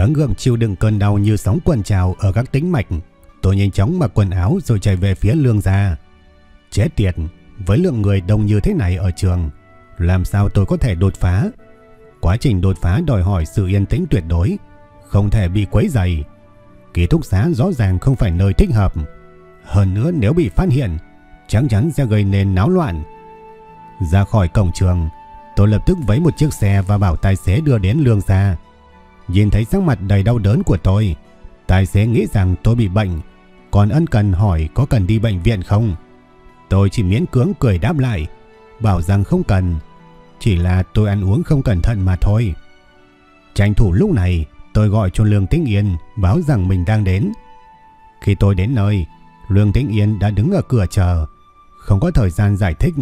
Gắng gượng chịu đựng cơn đau như sóng quần trào ở các tĩnh mạch, tôi nhanh chóng mặc quần áo rồi chạy về phía lương gia. Chết tiệt, với lượng người đông như thế này ở trường, làm sao tôi có thể đột phá? Quá trình đột phá đòi hỏi sự yên tĩnh tuyệt đối, không thể bị quấy rầy. Ký túc xá rõ ràng không phải nơi thích hợp. Hơn nữa nếu bị phát hiện, chắc chắn sẽ gây nên náo loạn. Ra khỏi cổng trường, tôi lập tức vấy một chiếc xe và bảo tài xế đưa đến lương gia. Nhìn thấy sắc mặt đầy đau đớn của tôi, tài xế nghĩ rằng tôi bị bệnh, còn ân cần hỏi có cần đi bệnh viện không. Tôi chỉ miễn cưỡng cười đáp lại, bảo rằng không cần, chỉ là tôi ăn uống không cẩn thận mà thôi. Tranh thủ lúc này, tôi gọi cho Lương Tĩnh Yên báo rằng mình đang đến. Khi tôi đến nơi, Lương Tĩnh Yên đã đứng ở cửa chờ. Không có thời gian giải thích,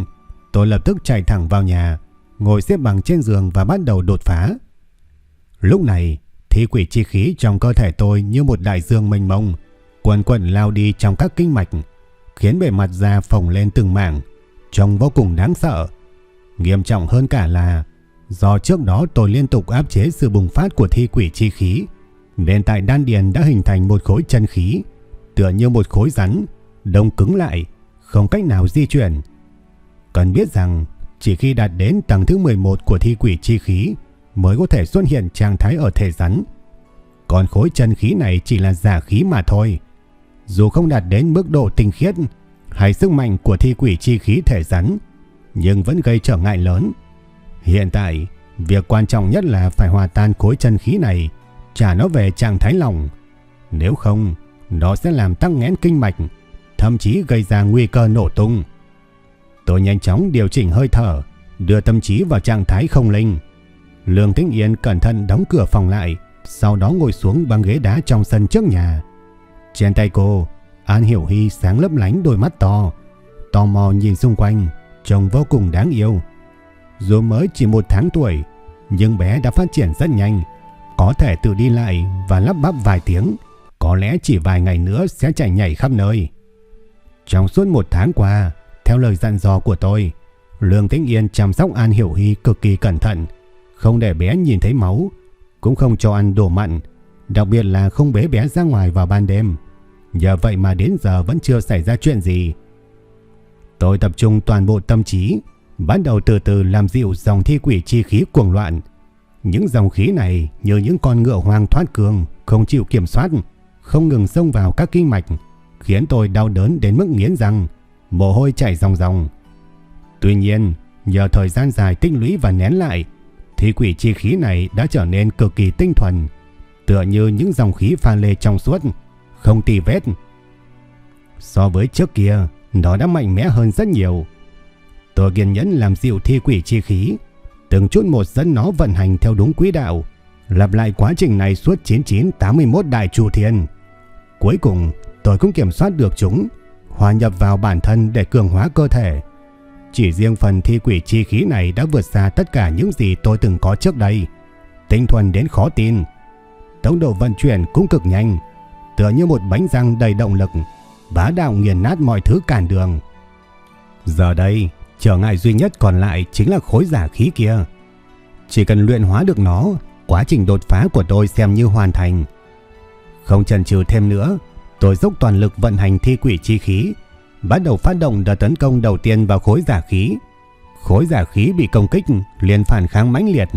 tôi lập tức chạy thẳng vào nhà, ngồi xếp bằng trên giường và bắt đầu đột phá. Lúc này, thi quỷ chi khí trong cơ thể tôi như một đại dương mênh mông, quần quần lao đi trong các kinh mạch, khiến bề mặt da phồng lên từng mảng, trông vô cùng đáng sợ. Nghiêm trọng hơn cả là do trước đó tôi liên tục áp chế sự bùng phát của thi quỷ chi khí, nên tại đan điền đã hình thành một khối chân khí, tựa như một khối rắn, đông cứng lại, không cách nào di chuyển. Cần biết rằng, chỉ khi đạt đến tầng thứ 11 của thi quỷ chi khí, mới có thể xuất hiện trạng thái ở thể rắn. Còn khối chân khí này chỉ là giả khí mà thôi. Dù không đạt đến mức độ tinh khiết hay sức mạnh của thi quỷ chi khí thể rắn, nhưng vẫn gây trở ngại lớn. Hiện tại, việc quan trọng nhất là phải hòa tan khối chân khí này, trả nó về trạng thái lỏng. Nếu không, nó sẽ làm tăng nghẽn kinh mạch, thậm chí gây ra nguy cơ nổ tung. Tôi nhanh chóng điều chỉnh hơi thở, đưa tâm trí vào trạng thái không linh. Lương Tĩnh Yên cẩn thận đóng cửa phòng lại, sau đó ngồi xuống băng ghế đá trong sân trước nhà. Trên tay cô, An Hiểu Hy sáng lấp lánh đôi mắt to, tò mò nhìn xung quanh, trông vô cùng đáng yêu. Dù mới chỉ một tháng tuổi, nhưng bé đã phát triển rất nhanh, có thể tự đi lại và lắp bắp vài tiếng, có lẽ chỉ vài ngày nữa sẽ chạy nhảy khắp nơi. Trong suốt một tháng qua, theo lời dặn dò của tôi, Lương Tĩnh Yên chăm sóc An Hiểu Hy cực kỳ cẩn thận, không để bé nhìn thấy máu, cũng không cho ăn đồ mặn, đặc biệt là không bế bé ra ngoài vào ban đêm. Nhờ vậy mà đến giờ vẫn chưa xảy ra chuyện gì. Tôi tập trung toàn bộ tâm trí, bắt đầu từ từ làm dịu dòng thi quỷ chi khí cuồng loạn. Những dòng khí này như những con ngựa hoang thoát cường, không chịu kiểm soát, không ngừng xông vào các kinh mạch, khiến tôi đau đớn đến mức nghiến răng, mồ hôi chảy ròng ròng. Tuy nhiên, nhờ thời gian dài tích lũy và nén lại, thì quỷ chi khí này đã trở nên cực kỳ tinh thuần, tựa như những dòng khí pha lê trong suốt, không tì vết. So với trước kia, nó đã mạnh mẽ hơn rất nhiều. Tôi kiên nhẫn làm dịu thi quỷ chi khí, từng chút một dẫn nó vận hành theo đúng quỹ đạo, lặp lại quá trình này suốt 9981 đại chu thiên. Cuối cùng, tôi cũng kiểm soát được chúng, hòa nhập vào bản thân để cường hóa cơ thể. Chỉ riêng phần thi quỷ chi khí này đã vượt xa tất cả những gì tôi từng có trước đây. Tinh thuần đến khó tin. Tốc độ vận chuyển cũng cực nhanh, tựa như một bánh răng đầy động lực, bá đạo nghiền nát mọi thứ cản đường. Giờ đây, trở ngại duy nhất còn lại chính là khối giả khí kia. Chỉ cần luyện hóa được nó, quá trình đột phá của tôi xem như hoàn thành. Không chần chừ thêm nữa, tôi dốc toàn lực vận hành thi quỷ chi khí, bắt đầu phát động đợt tấn công đầu tiên vào khối giả khí. Khối giả khí bị công kích liền phản kháng mãnh liệt,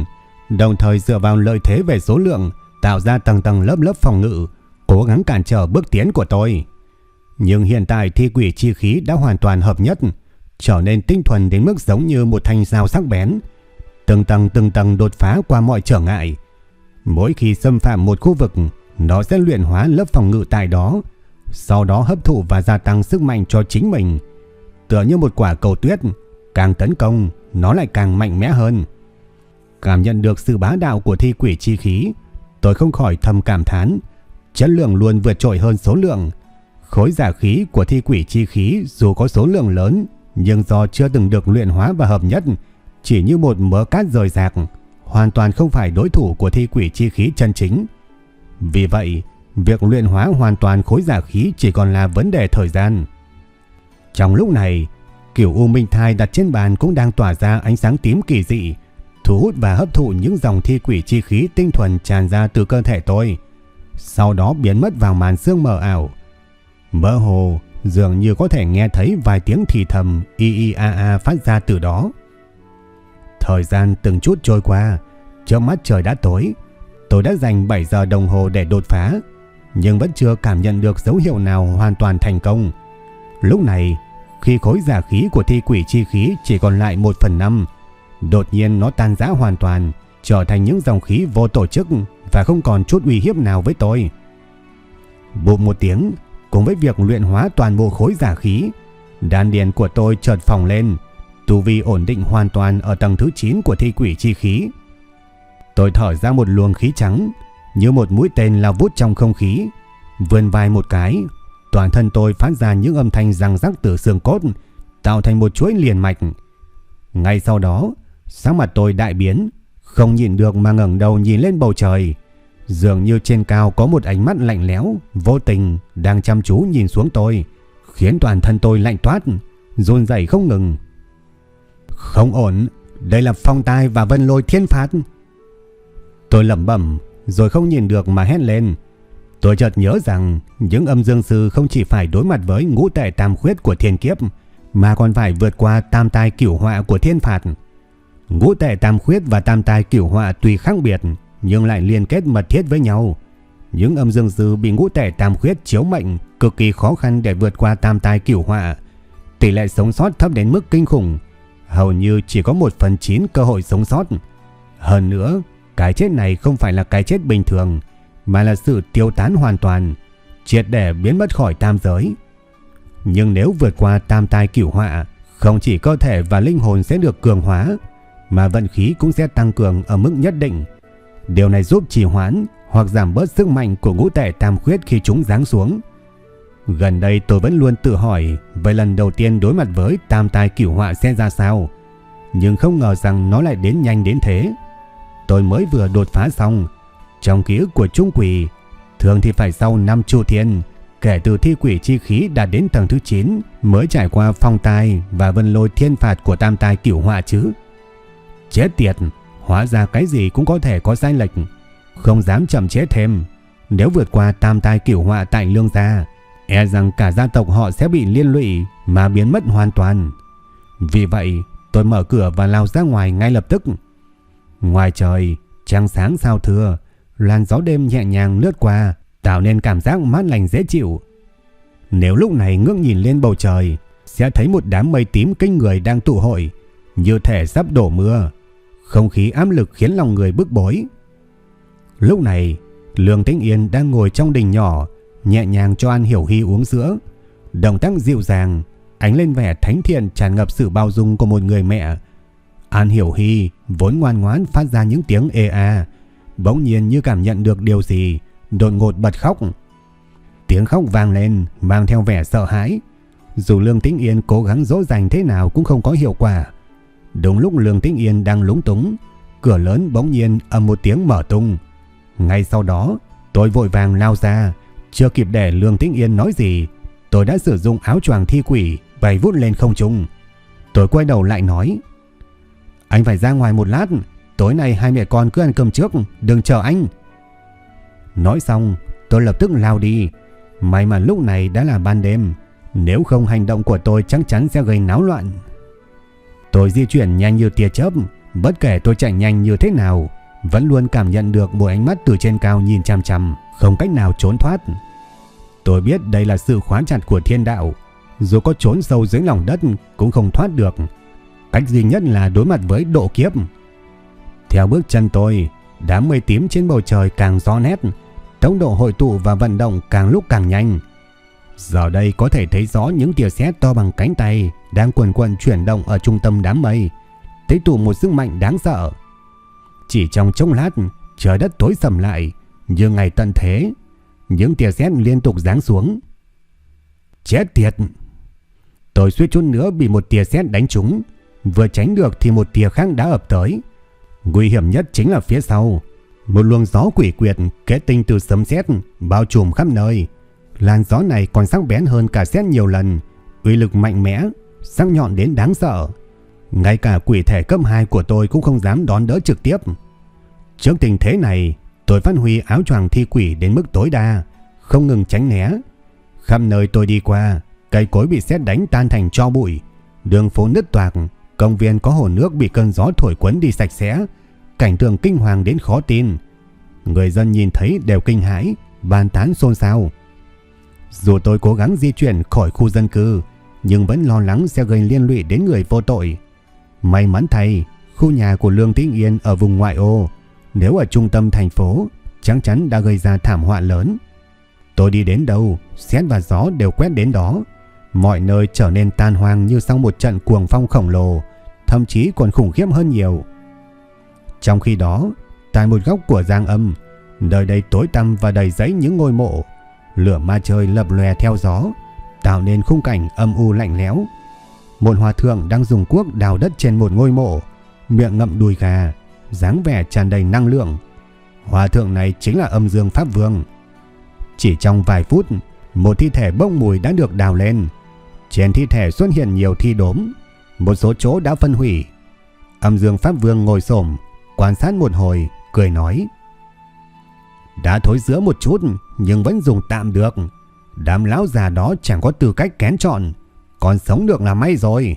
đồng thời dựa vào lợi thế về số lượng tạo ra tầng tầng lớp lớp phòng ngự, cố gắng cản trở bước tiến của tôi. Nhưng hiện tại thi quỷ chi khí đã hoàn toàn hợp nhất, trở nên tinh thuần đến mức giống như một thanh dao sắc bén. Từng tầng từng tầng đột phá qua mọi trở ngại. Mỗi khi xâm phạm một khu vực, nó sẽ luyện hóa lớp phòng ngự tại đó, sau đó hấp thụ và gia tăng sức mạnh cho chính mình. Tựa như một quả cầu tuyết, càng tấn công, nó lại càng mạnh mẽ hơn. Cảm nhận được sự bá đạo của thi quỷ chi khí, tôi không khỏi thầm cảm thán, chất lượng luôn vượt trội hơn số lượng. Khối giả khí của thi quỷ chi khí dù có số lượng lớn, nhưng do chưa từng được luyện hóa và hợp nhất, chỉ như một mớ cát rời rạc, hoàn toàn không phải đối thủ của thi quỷ chi khí chân chính. Vì vậy, việc luyện hóa hoàn toàn khối giả khí chỉ còn là vấn đề thời gian. Trong lúc này, kiểu U Minh Thai đặt trên bàn cũng đang tỏa ra ánh sáng tím kỳ dị, thu hút và hấp thụ những dòng thi quỷ chi khí tinh thuần tràn ra từ cơ thể tôi, sau đó biến mất vào màn sương mờ ảo. Mơ hồ, dường như có thể nghe thấy vài tiếng thì thầm y y a a phát ra từ đó. Thời gian từng chút trôi qua, trước mắt trời đã tối, tôi đã dành 7 giờ đồng hồ để đột phá, nhưng vẫn chưa cảm nhận được dấu hiệu nào hoàn toàn thành công. Lúc này, khi khối giả khí của thi quỷ chi khí chỉ còn lại 1 phần 5, đột nhiên nó tan rã hoàn toàn, trở thành những dòng khí vô tổ chức và không còn chút uy hiếp nào với tôi. Bụm một tiếng, cùng với việc luyện hóa toàn bộ khối giả khí, đan điền của tôi chợt phòng lên, tu vi ổn định hoàn toàn ở tầng thứ 9 của thi quỷ chi khí. Tôi thở ra một luồng khí trắng, như một mũi tên lao vút trong không khí, vươn vai một cái, toàn thân tôi phát ra những âm thanh răng rắc từ xương cốt, tạo thành một chuỗi liền mạch. Ngay sau đó, sắc mặt tôi đại biến, không nhìn được mà ngẩng đầu nhìn lên bầu trời. Dường như trên cao có một ánh mắt lạnh lẽo, vô tình đang chăm chú nhìn xuống tôi, khiến toàn thân tôi lạnh toát, run rẩy không ngừng. Không ổn, đây là phong tai và vân lôi thiên phạt. Tôi lẩm bẩm, rồi không nhìn được mà hét lên. Tôi chợt nhớ rằng những âm dương sư không chỉ phải đối mặt với ngũ tệ tam khuyết của thiên kiếp, mà còn phải vượt qua tam tai cửu họa của thiên phạt. Ngũ tệ tam khuyết và tam tai cửu họa tuy khác biệt, nhưng lại liên kết mật thiết với nhau. Những âm dương sư bị ngũ tệ tam khuyết chiếu mệnh cực kỳ khó khăn để vượt qua tam tai cửu họa. Tỷ lệ sống sót thấp đến mức kinh khủng, hầu như chỉ có 1 phần 9 cơ hội sống sót. Hơn nữa, cái chết này không phải là cái chết bình thường, mà là sự tiêu tán hoàn toàn, triệt để biến mất khỏi tam giới. Nhưng nếu vượt qua tam tai cửu họa, không chỉ cơ thể và linh hồn sẽ được cường hóa, mà vận khí cũng sẽ tăng cường ở mức nhất định. Điều này giúp trì hoãn hoặc giảm bớt sức mạnh của ngũ tệ tam khuyết khi chúng giáng xuống. Gần đây tôi vẫn luôn tự hỏi về lần đầu tiên đối mặt với tam tai cửu họa sẽ ra sao. Nhưng không ngờ rằng nó lại đến nhanh đến thế. Tôi mới vừa đột phá xong. Trong ký ức của trung quỷ, thường thì phải sau năm chu thiên, kể từ thi quỷ chi khí đạt đến tầng thứ 9 mới trải qua phong tai và vân lôi thiên phạt của tam tai cửu họa chứ. Chết tiệt, hóa ra cái gì cũng có thể có sai lệch. Không dám chậm chế thêm. Nếu vượt qua tam tai cửu họa tại lương gia, e rằng cả gia tộc họ sẽ bị liên lụy mà biến mất hoàn toàn. Vì vậy, tôi mở cửa và lao ra ngoài ngay lập tức. Ngoài trời, trăng sáng sao thưa, làn gió đêm nhẹ nhàng lướt qua, tạo nên cảm giác mát lành dễ chịu. Nếu lúc này ngước nhìn lên bầu trời, sẽ thấy một đám mây tím kinh người đang tụ hội, như thể sắp đổ mưa. Không khí áp lực khiến lòng người bức bối. Lúc này, Lương Tĩnh Yên đang ngồi trong đình nhỏ, nhẹ nhàng cho An Hiểu Hy uống sữa. Động tác dịu dàng, ánh lên vẻ thánh thiện tràn ngập sự bao dung của một người mẹ. An Hiểu Hy vốn ngoan ngoãn phát ra những tiếng ê a, bỗng nhiên như cảm nhận được điều gì, đột ngột bật khóc. Tiếng khóc vang lên, mang theo vẻ sợ hãi. Dù Lương Tĩnh Yên cố gắng dỗ dành thế nào cũng không có hiệu quả. Đúng lúc Lương Tĩnh Yên đang lúng túng, cửa lớn bỗng nhiên ầm một tiếng mở tung. Ngay sau đó, tôi vội vàng lao ra, chưa kịp để Lương Tĩnh Yên nói gì, tôi đã sử dụng áo choàng thi quỷ bay vút lên không trung. Tôi quay đầu lại nói: "Anh phải ra ngoài một lát, tối nay hai mẹ con cứ ăn cơm trước, đừng chờ anh." Nói xong, tôi lập tức lao đi. May mà lúc này đã là ban đêm, nếu không hành động của tôi chắc chắn sẽ gây náo loạn. Tôi di chuyển nhanh như tia chớp, bất kể tôi chạy nhanh như thế nào, vẫn luôn cảm nhận được một ánh mắt từ trên cao nhìn chằm chằm, không cách nào trốn thoát. Tôi biết đây là sự khóa chặt của thiên đạo, dù có trốn sâu dưới lòng đất cũng không thoát được. Cách duy nhất là đối mặt với độ kiếp. Theo bước chân tôi, đám mây tím trên bầu trời càng rõ nét, tốc độ hội tụ và vận động càng lúc càng nhanh. Giờ đây có thể thấy rõ những tia sét to bằng cánh tay đang quần quần chuyển động ở trung tâm đám mây, tích tụ một sức mạnh đáng sợ. Chỉ trong chốc lát, trời đất tối sầm lại, như ngày tận thế, những tia sét liên tục giáng xuống. Chết tiệt! Tôi suýt chút nữa bị một tia sét đánh trúng, vừa tránh được thì một tia khác đã ập tới. Nguy hiểm nhất chính là phía sau, một luồng gió quỷ quyệt kết tinh từ sấm sét bao trùm khắp nơi. Làn gió này còn sắc bén hơn cả sét nhiều lần, uy lực mạnh mẽ, sắc nhọn đến đáng sợ. Ngay cả quỷ thể cấp 2 của tôi cũng không dám đón đỡ trực tiếp. Trước tình thế này, tôi phát huy áo choàng thi quỷ đến mức tối đa, không ngừng tránh né. Khắp nơi tôi đi qua, cây cối bị sét đánh tan thành tro bụi, đường phố nứt toạc, công viên có hồ nước bị cơn gió thổi cuốn đi sạch sẽ, cảnh tượng kinh hoàng đến khó tin. Người dân nhìn thấy đều kinh hãi, bàn tán xôn xao. Dù tôi cố gắng di chuyển khỏi khu dân cư, nhưng vẫn lo lắng sẽ gây liên lụy đến người vô tội. May mắn thay, khu nhà của Lương Tĩnh Yên ở vùng ngoại ô, nếu ở trung tâm thành phố, chắc chắn đã gây ra thảm họa lớn. Tôi đi đến đâu, xét và gió đều quét đến đó. Mọi nơi trở nên tan hoang như sau một trận cuồng phong khổng lồ, thậm chí còn khủng khiếp hơn nhiều. Trong khi đó, tại một góc của giang âm, nơi đây tối tăm và đầy giấy những ngôi mộ, lửa ma trời lập lòe theo gió, tạo nên khung cảnh âm u lạnh lẽo. Một hòa thượng đang dùng cuốc đào đất trên một ngôi mộ, miệng ngậm đùi gà, dáng vẻ tràn đầy năng lượng. Hòa thượng này chính là âm dương Pháp Vương. Chỉ trong vài phút, một thi thể bốc mùi đã được đào lên. Trên thi thể xuất hiện nhiều thi đốm, một số chỗ đã phân hủy. Âm dương Pháp Vương ngồi xổm quan sát một hồi, cười nói. Đã thối giữa một chút, nhưng vẫn dùng tạm được. Đám lão già đó chẳng có tư cách kén chọn, còn sống được là may rồi.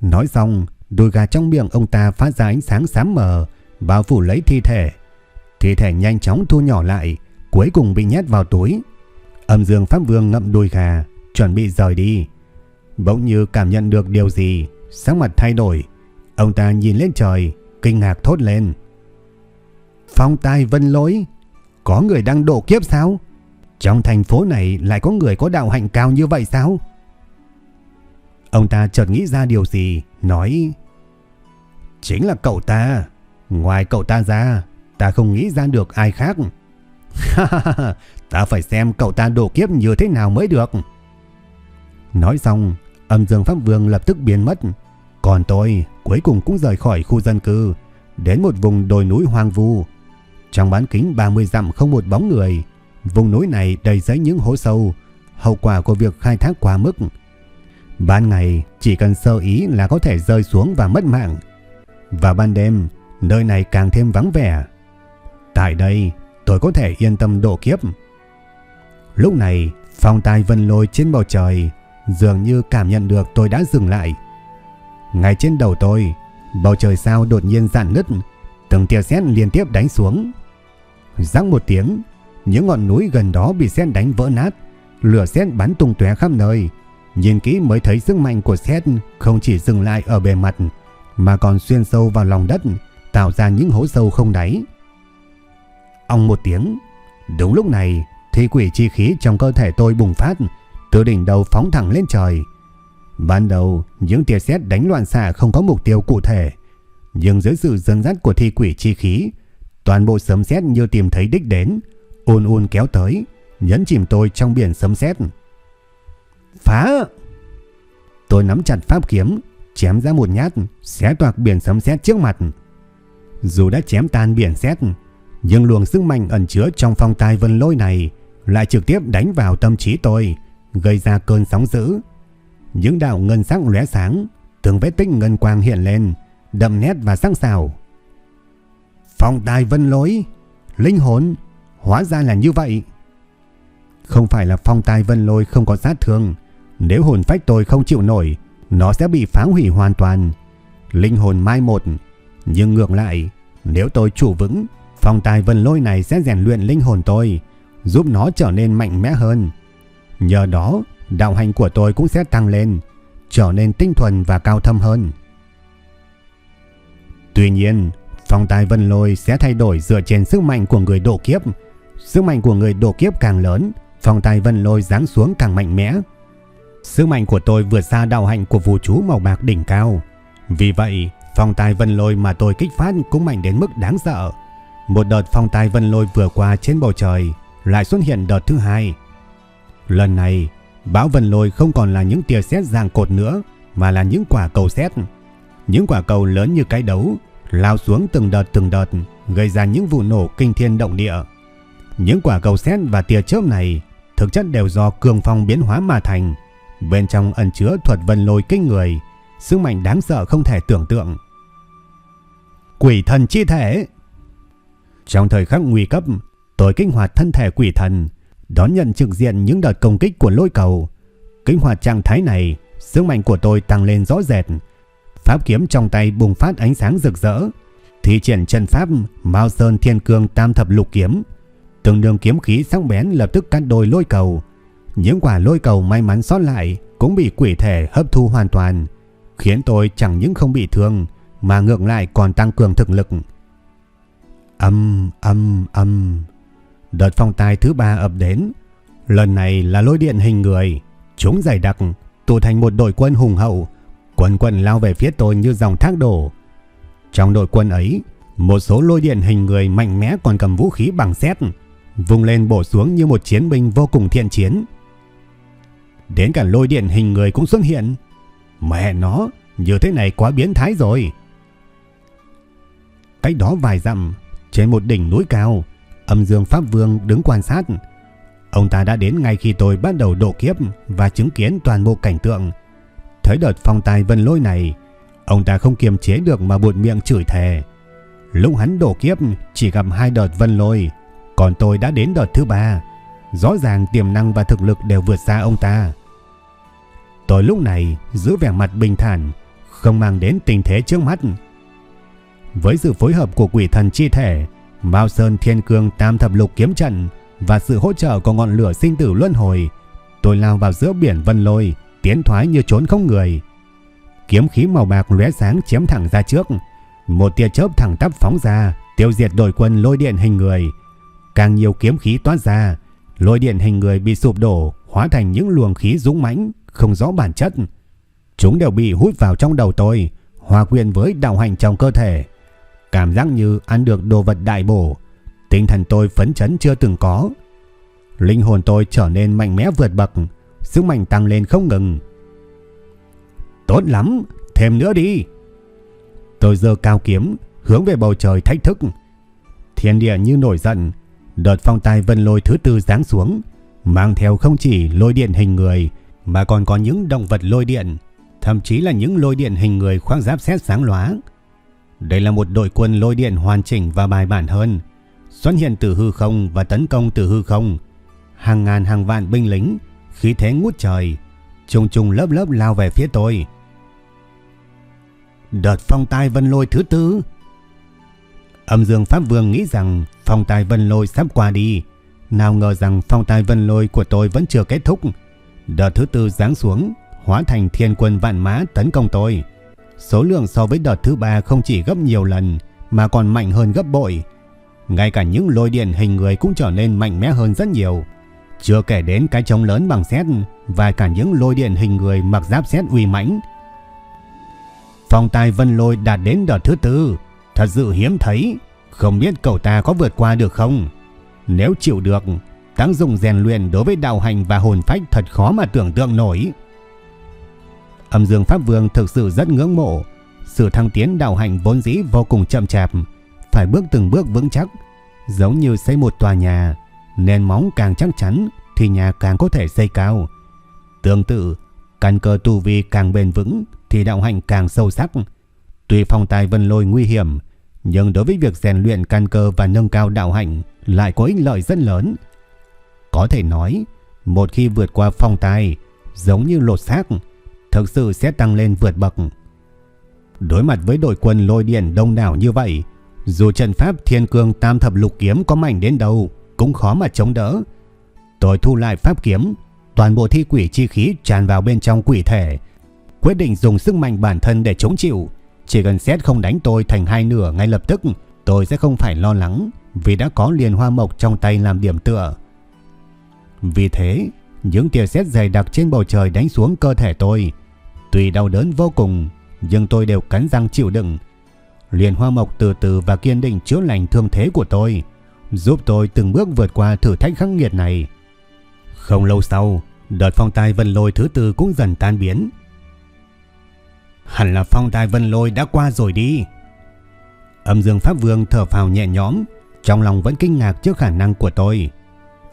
Nói xong, đôi gà trong miệng ông ta phát ra ánh sáng xám mờ, bao phủ lấy thi thể. Thi thể nhanh chóng thu nhỏ lại, cuối cùng bị nhét vào túi. Âm dương Pháp Vương ngậm đôi gà, chuẩn bị rời đi. Bỗng như cảm nhận được điều gì, sắc mặt thay đổi. Ông ta nhìn lên trời, kinh ngạc thốt lên. Phong tai vân lối, có người đang độ kiếp sao? Trong thành phố này lại có người có đạo hạnh cao như vậy sao? Ông ta chợt nghĩ ra điều gì, nói Chính là cậu ta, ngoài cậu ta ra, ta không nghĩ ra được ai khác. ta phải xem cậu ta độ kiếp như thế nào mới được. Nói xong, âm dương Pháp Vương lập tức biến mất. Còn tôi cuối cùng cũng rời khỏi khu dân cư, đến một vùng đồi núi hoang vu. Trong bán kính 30 dặm không một bóng người, vùng núi này đầy giấy những hố sâu, hậu quả của việc khai thác quá mức. Ban ngày chỉ cần sơ ý là có thể rơi xuống và mất mạng. Và ban đêm, nơi này càng thêm vắng vẻ. Tại đây, tôi có thể yên tâm độ kiếp. Lúc này, phong tai vân lôi trên bầu trời dường như cảm nhận được tôi đã dừng lại. Ngay trên đầu tôi, bầu trời sao đột nhiên dạn nứt, từng tia sét liên tiếp đánh xuống. Rắc một tiếng, những ngọn núi gần đó bị sét đánh vỡ nát, lửa sét bắn tung tóe khắp nơi. Nhìn kỹ mới thấy sức mạnh của sét không chỉ dừng lại ở bề mặt, mà còn xuyên sâu vào lòng đất, tạo ra những hố sâu không đáy. Ông một tiếng, đúng lúc này, thi quỷ chi khí trong cơ thể tôi bùng phát, từ đỉnh đầu phóng thẳng lên trời. Ban đầu, những tia sét đánh loạn xạ không có mục tiêu cụ thể, nhưng dưới sự dẫn dắt của thi quỷ chi khí, toàn bộ sấm sét như tìm thấy đích đến, ôn ôn kéo tới, nhấn chìm tôi trong biển sấm sét. Phá! Tôi nắm chặt pháp kiếm, chém ra một nhát, xé toạc biển sấm sét trước mặt. Dù đã chém tan biển sét, nhưng luồng sức mạnh ẩn chứa trong phong tai vân lôi này lại trực tiếp đánh vào tâm trí tôi, gây ra cơn sóng dữ. Những đạo ngân sắc lóe sáng, từng vết tích ngân quang hiện lên, đậm nét và sắc sảo. Phong tai vân lối, linh hồn, hóa ra là như vậy. Không phải là phong tai vân lôi không có sát thương, nếu hồn phách tôi không chịu nổi, nó sẽ bị phá hủy hoàn toàn. Linh hồn mai một, nhưng ngược lại, nếu tôi chủ vững, phong tài vân lôi này sẽ rèn luyện linh hồn tôi, giúp nó trở nên mạnh mẽ hơn. Nhờ đó, đạo hành của tôi cũng sẽ tăng lên, trở nên tinh thuần và cao thâm hơn. Tuy nhiên, phong tài vân lôi sẽ thay đổi dựa trên sức mạnh của người độ kiếp. Sức mạnh của người độ kiếp càng lớn, phong tài vân lôi giáng xuống càng mạnh mẽ. Sức mạnh của tôi vượt xa đạo hạnh của vũ chú màu bạc đỉnh cao. Vì vậy, phong tài vân lôi mà tôi kích phát cũng mạnh đến mức đáng sợ. Một đợt phong tài vân lôi vừa qua trên bầu trời, lại xuất hiện đợt thứ hai. Lần này, bão vần lôi không còn là những tia sét dạng cột nữa, mà là những quả cầu sét. Những quả cầu lớn như cái đấu, lao xuống từng đợt từng đợt, gây ra những vụ nổ kinh thiên động địa. Những quả cầu sét và tia chớp này thực chất đều do cường phong biến hóa mà thành, bên trong ẩn chứa thuật vân lôi kinh người, sức mạnh đáng sợ không thể tưởng tượng. Quỷ thần chi thể Trong thời khắc nguy cấp, tôi kích hoạt thân thể quỷ thần, đón nhận trực diện những đợt công kích của lôi cầu. Kích hoạt trạng thái này, sức mạnh của tôi tăng lên rõ rệt. Pháp kiếm trong tay bùng phát ánh sáng rực rỡ, thi triển chân pháp Mao Sơn Thiên Cương Tam Thập Lục Kiếm. Từng đường kiếm khí sắc bén lập tức cắt đôi lôi cầu. Những quả lôi cầu may mắn sót lại cũng bị quỷ thể hấp thu hoàn toàn, khiến tôi chẳng những không bị thương mà ngược lại còn tăng cường thực lực. Âm âm âm. Đợt phong tai thứ ba ập đến, lần này là lôi điện hình người, chúng dày đặc, tụ thành một đội quân hùng hậu, quần quần lao về phía tôi như dòng thác đổ. Trong đội quân ấy, một số lôi điện hình người mạnh mẽ còn cầm vũ khí bằng sét, vùng lên bổ xuống như một chiến binh vô cùng thiện chiến. Đến cả lôi điện hình người cũng xuất hiện. Mẹ nó, như thế này quá biến thái rồi. Cách đó vài dặm, trên một đỉnh núi cao, âm dương Pháp Vương đứng quan sát. Ông ta đã đến ngay khi tôi bắt đầu độ kiếp và chứng kiến toàn bộ cảnh tượng. Thấy đợt phong tài vân lôi này, ông ta không kiềm chế được mà buột miệng chửi thề. Lúc hắn đổ kiếp chỉ gặp hai đợt vân lôi, còn tôi đã đến đợt thứ ba. Rõ ràng tiềm năng và thực lực đều vượt xa ông ta. Tôi lúc này giữ vẻ mặt bình thản, không mang đến tình thế trước mắt. Với sự phối hợp của quỷ thần chi thể, Mao Sơn Thiên Cương Tam Thập Lục Kiếm Trận và sự hỗ trợ của ngọn lửa sinh tử luân hồi, tôi lao vào giữa biển vân lôi, tiến thoái như trốn không người. Kiếm khí màu bạc lóe sáng chém thẳng ra trước, một tia chớp thẳng tắp phóng ra, tiêu diệt đội quân lôi điện hình người. Càng nhiều kiếm khí toát ra, lôi điện hình người bị sụp đổ, hóa thành những luồng khí dũng mãnh, không rõ bản chất. Chúng đều bị hút vào trong đầu tôi, hòa quyện với đạo hành trong cơ thể. Cảm giác như ăn được đồ vật đại bổ, tinh thần tôi phấn chấn chưa từng có. Linh hồn tôi trở nên mạnh mẽ vượt bậc, sức mạnh tăng lên không ngừng. Tốt lắm, thêm nữa đi. Tôi giơ cao kiếm, hướng về bầu trời thách thức. Thiên địa như nổi giận, đợt phong tai vân lôi thứ tư giáng xuống, mang theo không chỉ lôi điện hình người, mà còn có những động vật lôi điện, thậm chí là những lôi điện hình người khoác giáp xét sáng loáng đây là một đội quân lôi điện hoàn chỉnh và bài bản hơn, xuất hiện từ hư không và tấn công từ hư không. Hàng ngàn hàng vạn binh lính, khí thế ngút trời, trùng trùng lớp lớp lao về phía tôi. Đợt phong tai vân lôi thứ tư. Âm Dương Pháp Vương nghĩ rằng phong tai vân lôi sắp qua đi, nào ngờ rằng phong tai vân lôi của tôi vẫn chưa kết thúc. Đợt thứ tư giáng xuống, hóa thành thiên quân vạn mã tấn công tôi. Số lượng so với đợt thứ ba không chỉ gấp nhiều lần, mà còn mạnh hơn gấp bội. Ngay cả những lôi điện hình người cũng trở nên mạnh mẽ hơn rất nhiều. Chưa kể đến cái trống lớn bằng sét và cả những lôi điện hình người mặc giáp sét uy mãnh. Phong tài vân lôi đạt đến đợt thứ tư, thật sự hiếm thấy, không biết cậu ta có vượt qua được không. Nếu chịu được, tác dụng rèn luyện đối với đạo hành và hồn phách thật khó mà tưởng tượng nổi. Âm Dương Pháp Vương thực sự rất ngưỡng mộ, sự thăng tiến đạo hành vốn dĩ vô cùng chậm chạp, phải bước từng bước vững chắc, giống như xây một tòa nhà, nền móng càng chắc chắn thì nhà càng có thể xây cao. Tương tự, căn cơ tu vi càng bền vững thì đạo hành càng sâu sắc. Tuy phong tài vân lôi nguy hiểm, nhưng đối với việc rèn luyện căn cơ và nâng cao đạo hạnh lại có ích lợi rất lớn. Có thể nói, một khi vượt qua phong tài, giống như lột xác, thực sự sẽ tăng lên vượt bậc. Đối mặt với đội quân lôi điện đông đảo như vậy, dù trận pháp thiên cương tam thập lục kiếm có mạnh đến đâu, cũng khó mà chống đỡ, Tôi thu lại pháp kiếm, toàn bộ thi quỷ chi khí tràn vào bên trong quỷ thể. Quyết định dùng sức mạnh bản thân để chống chịu. Chỉ cần xét không đánh tôi thành hai nửa ngay lập tức, tôi sẽ không phải lo lắng vì đã có liền hoa mộc trong tay làm điểm tựa. Vì thế, những tia sét dày đặc trên bầu trời đánh xuống cơ thể tôi. Tuy đau đớn vô cùng, nhưng tôi đều cắn răng chịu đựng. Liền hoa mộc từ từ và kiên định chữa lành thương thế của tôi, giúp tôi từng bước vượt qua thử thách khắc nghiệt này. Không lâu sau, đợt phong tai vân lôi thứ tư cũng dần tan biến. Hẳn là phong tai vân lôi đã qua rồi đi. Âm dương Pháp Vương thở phào nhẹ nhõm, trong lòng vẫn kinh ngạc trước khả năng của tôi.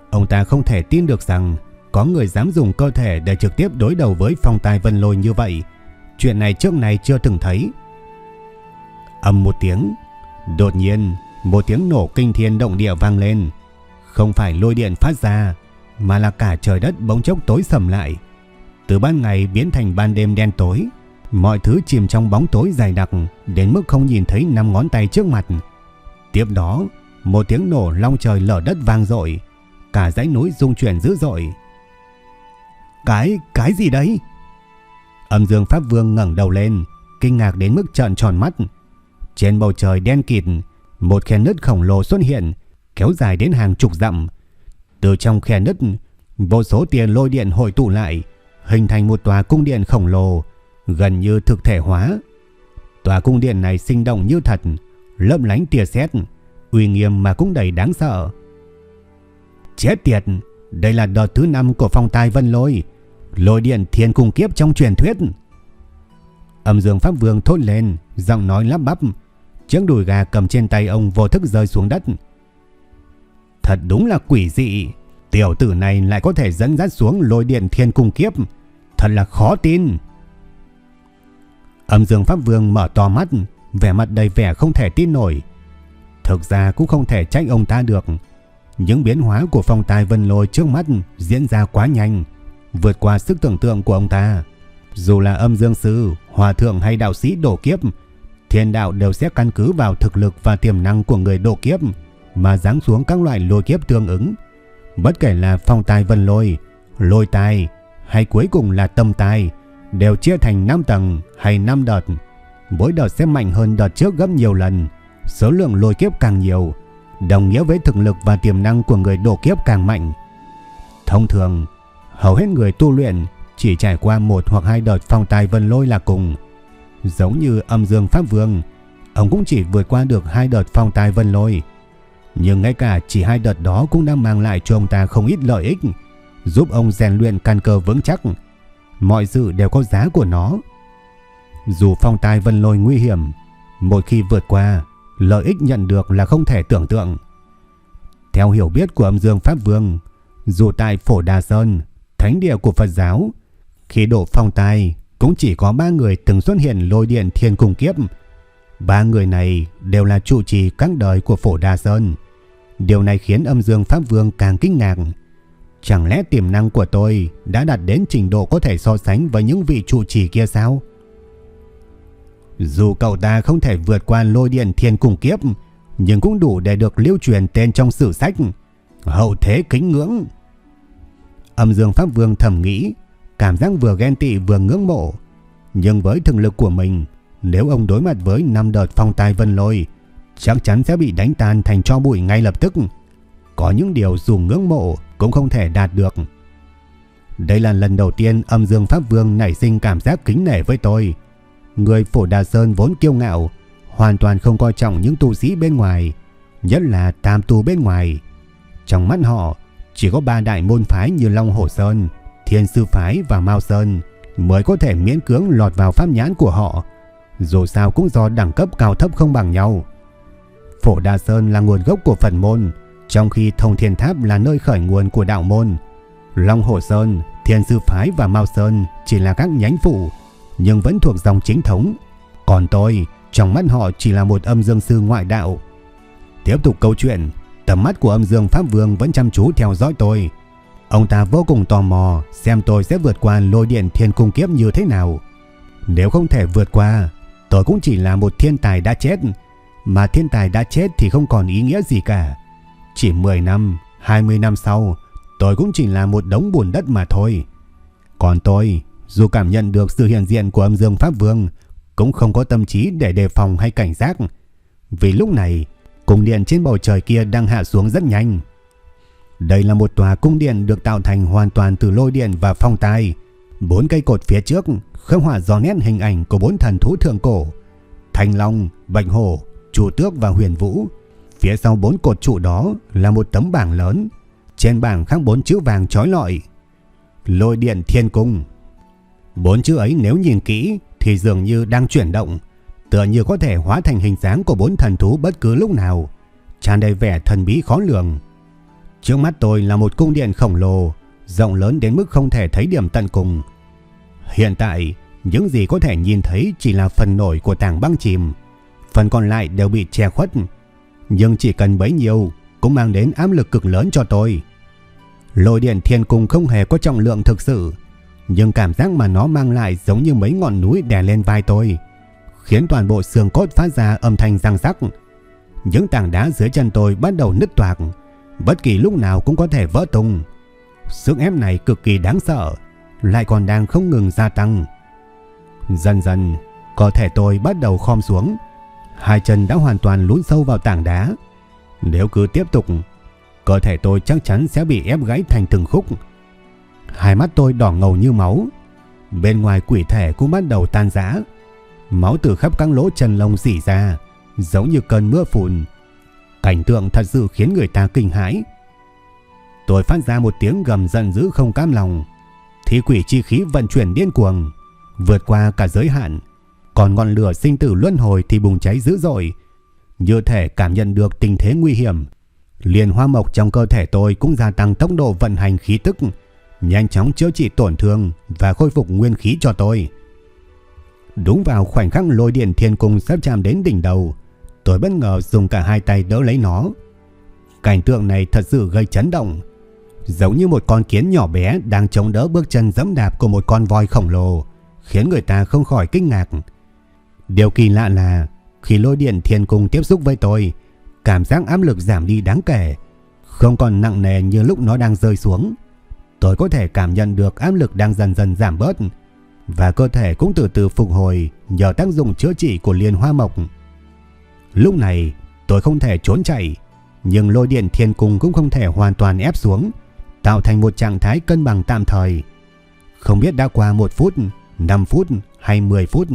Ông ta không thể tin được rằng có người dám dùng cơ thể để trực tiếp đối đầu với phong tai vân lôi như vậy. Chuyện này trước này chưa từng thấy. Âm một tiếng, đột nhiên một tiếng nổ kinh thiên động địa vang lên. Không phải lôi điện phát ra, mà là cả trời đất bỗng chốc tối sầm lại. Từ ban ngày biến thành ban đêm đen tối, mọi thứ chìm trong bóng tối dày đặc đến mức không nhìn thấy năm ngón tay trước mặt. Tiếp đó, một tiếng nổ long trời lở đất vang dội, cả dãy núi rung chuyển dữ dội. Cái, cái gì đấy? Âm Dương Pháp Vương ngẩng đầu lên, kinh ngạc đến mức trợn tròn mắt. Trên bầu trời đen kịt, một khe nứt khổng lồ xuất hiện, kéo dài đến hàng chục dặm. Từ trong khe nứt, vô số tiền lôi điện hội tụ lại, hình thành một tòa cung điện khổng lồ, gần như thực thể hóa. Tòa cung điện này sinh động như thật, lấp lánh tia sét, uy nghiêm mà cũng đầy đáng sợ. Chết tiệt, đây là đợt thứ năm của phong tai vân lôi, lôi điện thiên cung kiếp trong truyền thuyết. Âm dương Pháp Vương thốt lên, giọng nói lắp bắp, chiếc đùi gà cầm trên tay ông vô thức rơi xuống đất. Thật đúng là quỷ dị, tiểu tử này lại có thể dẫn dắt xuống lôi điện thiên cung kiếp, thật là khó tin. Âm dương Pháp Vương mở to mắt, vẻ mặt đầy vẻ không thể tin nổi. Thực ra cũng không thể trách ông ta được. Những biến hóa của phong tài vân lôi trước mắt diễn ra quá nhanh, vượt qua sức tưởng tượng của ông ta. Dù là âm dương sư, hòa thượng hay đạo sĩ đổ kiếp, thiên đạo đều sẽ căn cứ vào thực lực và tiềm năng của người đổ kiếp mà giáng xuống các loại lôi kiếp tương ứng. Bất kể là phong tài vân lôi, lôi tài hay cuối cùng là tâm tài, đều chia thành 5 tầng hay 5 đợt. Mỗi đợt sẽ mạnh hơn đợt trước gấp nhiều lần. Số lượng lôi kiếp càng nhiều, đồng nghĩa với thực lực và tiềm năng của người đổ kiếp càng mạnh. Thông thường, hầu hết người tu luyện chỉ trải qua một hoặc hai đợt phong tài vân lôi là cùng. Giống như âm dương Pháp Vương, ông cũng chỉ vượt qua được hai đợt phong tài vân lôi. Nhưng ngay cả chỉ hai đợt đó cũng đã mang lại cho ông ta không ít lợi ích, giúp ông rèn luyện căn cơ vững chắc. Mọi sự đều có giá của nó. Dù phong tai vân lôi nguy hiểm, một khi vượt qua, lợi ích nhận được là không thể tưởng tượng. Theo hiểu biết của âm dương Pháp Vương, dù tại Phổ Đà Sơn, thánh địa của Phật giáo, khi đổ phong tai cũng chỉ có ba người từng xuất hiện lôi điện thiên cung kiếp. Ba người này đều là trụ trì các đời của Phổ đa Sơn. Điều này khiến âm dương Pháp Vương càng kinh ngạc. Chẳng lẽ tiềm năng của tôi đã đạt đến trình độ có thể so sánh với những vị trụ trì kia sao? Dù cậu ta không thể vượt qua lôi điện thiên cung kiếp, nhưng cũng đủ để được lưu truyền tên trong sử sách. Hậu thế kính ngưỡng. Âm dương Pháp Vương thầm nghĩ, cảm giác vừa ghen tị vừa ngưỡng mộ. Nhưng với thực lực của mình, nếu ông đối mặt với năm đợt phong tai vân lôi, chắc chắn sẽ bị đánh tan thành cho bụi ngay lập tức. Có những điều dù ngưỡng mộ cũng không thể đạt được. Đây là lần đầu tiên âm dương Pháp Vương nảy sinh cảm giác kính nể với tôi. Người Phổ Đà Sơn vốn kiêu ngạo, hoàn toàn không coi trọng những tu sĩ bên ngoài, nhất là tam tu bên ngoài. Trong mắt họ, chỉ có ba đại môn phái như Long Hổ Sơn, Thiên Sư Phái và Mao Sơn mới có thể miễn cưỡng lọt vào pháp nhãn của họ. Dù sao cũng do đẳng cấp cao thấp không bằng nhau. Phổ Đa Sơn là nguồn gốc của phần môn, trong khi Thông Thiên Tháp là nơi khởi nguồn của đạo môn. Long Hồ Sơn, Thiên Sư Phái và Mao Sơn chỉ là các nhánh phụ, nhưng vẫn thuộc dòng chính thống. Còn tôi, trong mắt họ chỉ là một âm dương sư ngoại đạo. Tiếp tục câu chuyện, tầm mắt của âm dương Pháp Vương vẫn chăm chú theo dõi tôi. Ông ta vô cùng tò mò xem tôi sẽ vượt qua lôi điện thiên cung kiếp như thế nào. Nếu không thể vượt qua, tôi cũng chỉ là một thiên tài đã chết. Mà thiên tài đã chết thì không còn ý nghĩa gì cả. Chỉ 10 năm, 20 năm sau, tôi cũng chỉ là một đống bùn đất mà thôi. Còn tôi, dù cảm nhận được sự hiện diện của âm dương Pháp Vương, cũng không có tâm trí để đề phòng hay cảnh giác. Vì lúc này, cung điện trên bầu trời kia đang hạ xuống rất nhanh. Đây là một tòa cung điện được tạo thành hoàn toàn từ lôi điện và phong tai. Bốn cây cột phía trước khắc họa rõ nét hình ảnh của bốn thần thú thượng cổ. Thanh Long, Bạch Hổ, Chủ Tước và Huyền Vũ. Phía sau bốn cột trụ đó là một tấm bảng lớn. Trên bảng khắc bốn chữ vàng chói lọi. Lôi điện thiên cung. Bốn chữ ấy nếu nhìn kỹ thì dường như đang chuyển động, tựa như có thể hóa thành hình dáng của bốn thần thú bất cứ lúc nào, tràn đầy vẻ thần bí khó lường. Trước mắt tôi là một cung điện khổng lồ, rộng lớn đến mức không thể thấy điểm tận cùng. Hiện tại, những gì có thể nhìn thấy chỉ là phần nổi của tảng băng chìm, phần còn lại đều bị che khuất. Nhưng chỉ cần bấy nhiêu cũng mang đến áp lực cực lớn cho tôi. Lôi điện thiên cung không hề có trọng lượng thực sự, nhưng cảm giác mà nó mang lại giống như mấy ngọn núi đè lên vai tôi, khiến toàn bộ xương cốt phát ra âm thanh răng rắc. Những tảng đá dưới chân tôi bắt đầu nứt toạc, bất kỳ lúc nào cũng có thể vỡ tung. Sức ép này cực kỳ đáng sợ, lại còn đang không ngừng gia tăng. Dần dần, cơ thể tôi bắt đầu khom xuống, hai chân đã hoàn toàn lún sâu vào tảng đá. Nếu cứ tiếp tục, cơ thể tôi chắc chắn sẽ bị ép gãy thành từng khúc. Hai mắt tôi đỏ ngầu như máu. Bên ngoài quỷ thể cũng bắt đầu tan rã. Máu từ khắp các lỗ chân lông rỉ ra, giống như cơn mưa phùn. Cảnh tượng thật sự khiến người ta kinh hãi. Tôi phát ra một tiếng gầm giận dữ không cam lòng. Thí quỷ chi khí vận chuyển điên cuồng, vượt qua cả giới hạn. Còn ngọn lửa sinh tử luân hồi thì bùng cháy dữ dội. Như thể cảm nhận được tình thế nguy hiểm. Liền hoa mộc trong cơ thể tôi cũng gia tăng tốc độ vận hành khí tức nhanh chóng chữa trị tổn thương và khôi phục nguyên khí cho tôi. Đúng vào khoảnh khắc lôi điện thiên cung sắp chạm đến đỉnh đầu, tôi bất ngờ dùng cả hai tay đỡ lấy nó. Cảnh tượng này thật sự gây chấn động, giống như một con kiến nhỏ bé đang chống đỡ bước chân dẫm đạp của một con voi khổng lồ, khiến người ta không khỏi kinh ngạc. Điều kỳ lạ là khi lôi điện thiên cung tiếp xúc với tôi, cảm giác áp lực giảm đi đáng kể, không còn nặng nề như lúc nó đang rơi xuống tôi có thể cảm nhận được áp lực đang dần dần giảm bớt và cơ thể cũng từ từ phục hồi nhờ tác dụng chữa trị của liên hoa mộc. Lúc này tôi không thể trốn chạy, nhưng lôi điện thiên cung cũng không thể hoàn toàn ép xuống, tạo thành một trạng thái cân bằng tạm thời. Không biết đã qua 1 phút, 5 phút hay 10 phút,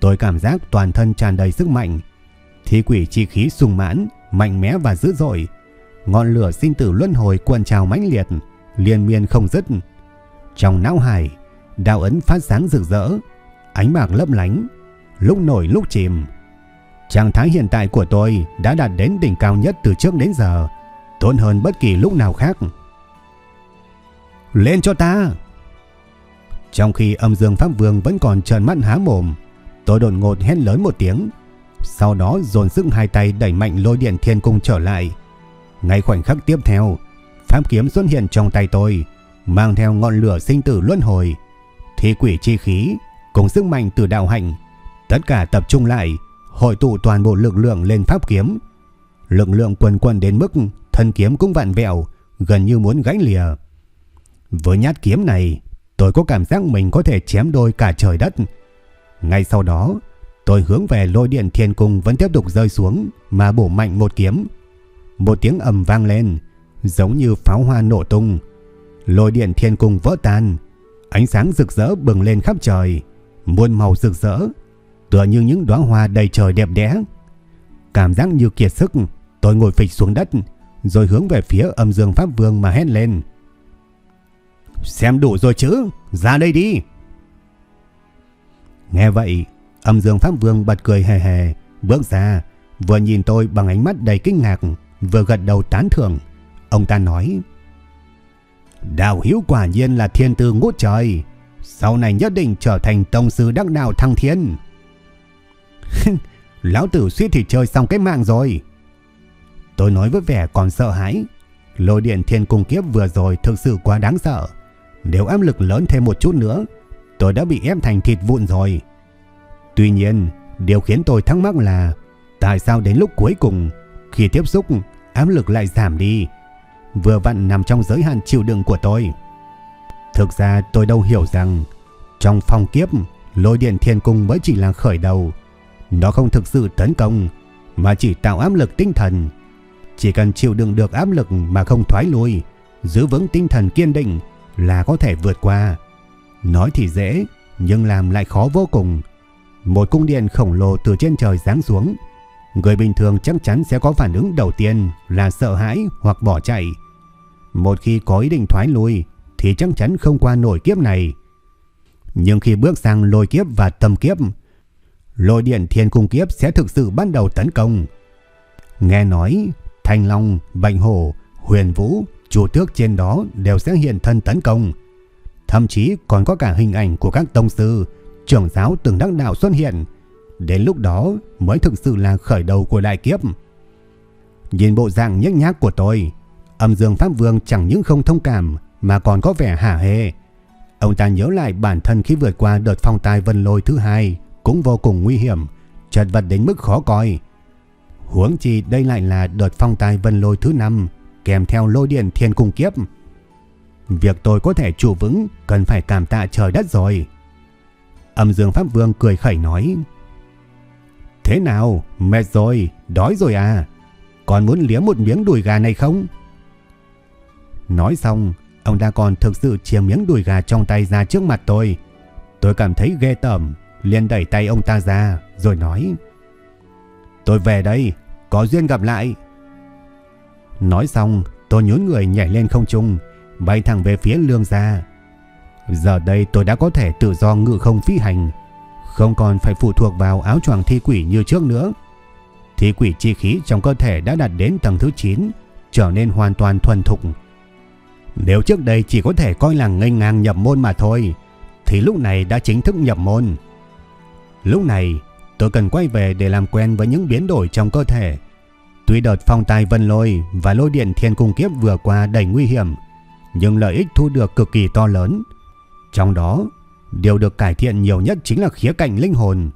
tôi cảm giác toàn thân tràn đầy sức mạnh. Thi quỷ chi khí sung mãn, mạnh mẽ và dữ dội. Ngọn lửa sinh tử luân hồi cuộn trào mãnh liệt, liên miên không dứt. Trong não hải, đạo ấn phát sáng rực rỡ, ánh bạc lấp lánh, lúc nổi lúc chìm. Trạng thái hiện tại của tôi đã đạt đến đỉnh cao nhất từ trước đến giờ, tốt hơn bất kỳ lúc nào khác. Lên cho ta! Trong khi âm dương Pháp Vương vẫn còn trợn mắt há mồm, tôi đột ngột hét lớn một tiếng, sau đó dồn sức hai tay đẩy mạnh lôi điện thiên cung trở lại. Ngay khoảnh khắc tiếp theo, pháp kiếm xuất hiện trong tay tôi, mang theo ngọn lửa sinh tử luân hồi, thi quỷ chi khí cùng sức mạnh từ đạo hành tất cả tập trung lại, hội tụ toàn bộ lực lượng lên pháp kiếm. Lực lượng quần quần đến mức thân kiếm cũng vặn vẹo, gần như muốn gãy lìa. Với nhát kiếm này, tôi có cảm giác mình có thể chém đôi cả trời đất. Ngay sau đó, tôi hướng về lôi điện thiên cung vẫn tiếp tục rơi xuống mà bổ mạnh một kiếm. Một tiếng ầm vang lên, giống như pháo hoa nổ tung. Lôi điện thiên cung vỡ tan, ánh sáng rực rỡ bừng lên khắp trời, muôn màu rực rỡ, tựa như những đóa hoa đầy trời đẹp đẽ. Cảm giác như kiệt sức, tôi ngồi phịch xuống đất, rồi hướng về phía âm dương Pháp Vương mà hét lên. Xem đủ rồi chứ, ra đây đi. Nghe vậy, âm dương Pháp Vương bật cười hề hề, bước ra, vừa nhìn tôi bằng ánh mắt đầy kinh ngạc, vừa gật đầu tán thưởng. Ông ta nói Đào Hiếu quả nhiên là thiên tư ngút trời. Sau này nhất định trở thành tông sư đắc đạo thăng thiên. Lão tử suýt thì chơi xong cái mạng rồi. Tôi nói với vẻ còn sợ hãi. Lôi điện thiên cung kiếp vừa rồi thực sự quá đáng sợ. Nếu áp lực lớn thêm một chút nữa, Tôi đã bị ép thành thịt vụn rồi. Tuy nhiên, Điều khiến tôi thắc mắc là Tại sao đến lúc cuối cùng, Khi tiếp xúc, áp lực lại giảm đi vừa vặn nằm trong giới hạn chịu đựng của tôi. Thực ra tôi đâu hiểu rằng trong phong kiếp, lôi điện thiên cung mới chỉ là khởi đầu. Nó không thực sự tấn công, mà chỉ tạo áp lực tinh thần. Chỉ cần chịu đựng được áp lực mà không thoái lui, giữ vững tinh thần kiên định là có thể vượt qua. Nói thì dễ, nhưng làm lại khó vô cùng. Một cung điện khổng lồ từ trên trời giáng xuống, người bình thường chắc chắn sẽ có phản ứng đầu tiên là sợ hãi hoặc bỏ chạy. Một khi có ý định thoái lui thì chắc chắn không qua nổi kiếp này. Nhưng khi bước sang lôi kiếp và tâm kiếp, lôi điện thiên cung kiếp sẽ thực sự bắt đầu tấn công. Nghe nói, Thanh Long, Bạch Hổ, Huyền Vũ, chủ tước trên đó đều sẽ hiện thân tấn công. Thậm chí còn có cả hình ảnh của các tông sư, trưởng giáo từng đắc đạo xuất hiện. Đến lúc đó mới thực sự là khởi đầu của đại kiếp. Nhìn bộ dạng nhếch nhác của tôi, âm dương Pháp Vương chẳng những không thông cảm mà còn có vẻ hả hê. Ông ta nhớ lại bản thân khi vượt qua đợt phong tai vân lôi thứ hai cũng vô cùng nguy hiểm, chật vật đến mức khó coi. Huống chi đây lại là đợt phong tai vân lôi thứ năm kèm theo lôi điện thiên cung kiếp. Việc tôi có thể trụ vững cần phải cảm tạ trời đất rồi. Âm dương Pháp Vương cười khẩy nói. Thế nào? Mệt rồi, đói rồi à? Còn muốn liếm một miếng đùi gà này không? Nói xong, ông ta còn thực sự chia miếng đùi gà trong tay ra trước mặt tôi. Tôi cảm thấy ghê tởm, liền đẩy tay ông ta ra, rồi nói. Tôi về đây, có duyên gặp lại. Nói xong, tôi nhún người nhảy lên không trung, bay thẳng về phía lương gia. Giờ đây tôi đã có thể tự do ngự không phi hành, không còn phải phụ thuộc vào áo choàng thi quỷ như trước nữa. Thi quỷ chi khí trong cơ thể đã đạt đến tầng thứ 9, trở nên hoàn toàn thuần thục. Nếu trước đây chỉ có thể coi là ngây ngang nhập môn mà thôi, thì lúc này đã chính thức nhập môn. Lúc này, tôi cần quay về để làm quen với những biến đổi trong cơ thể. Tuy đợt phong tai vân lôi và lôi điện thiên cung kiếp vừa qua đầy nguy hiểm, nhưng lợi ích thu được cực kỳ to lớn. Trong đó, điều được cải thiện nhiều nhất chính là khía cạnh linh hồn.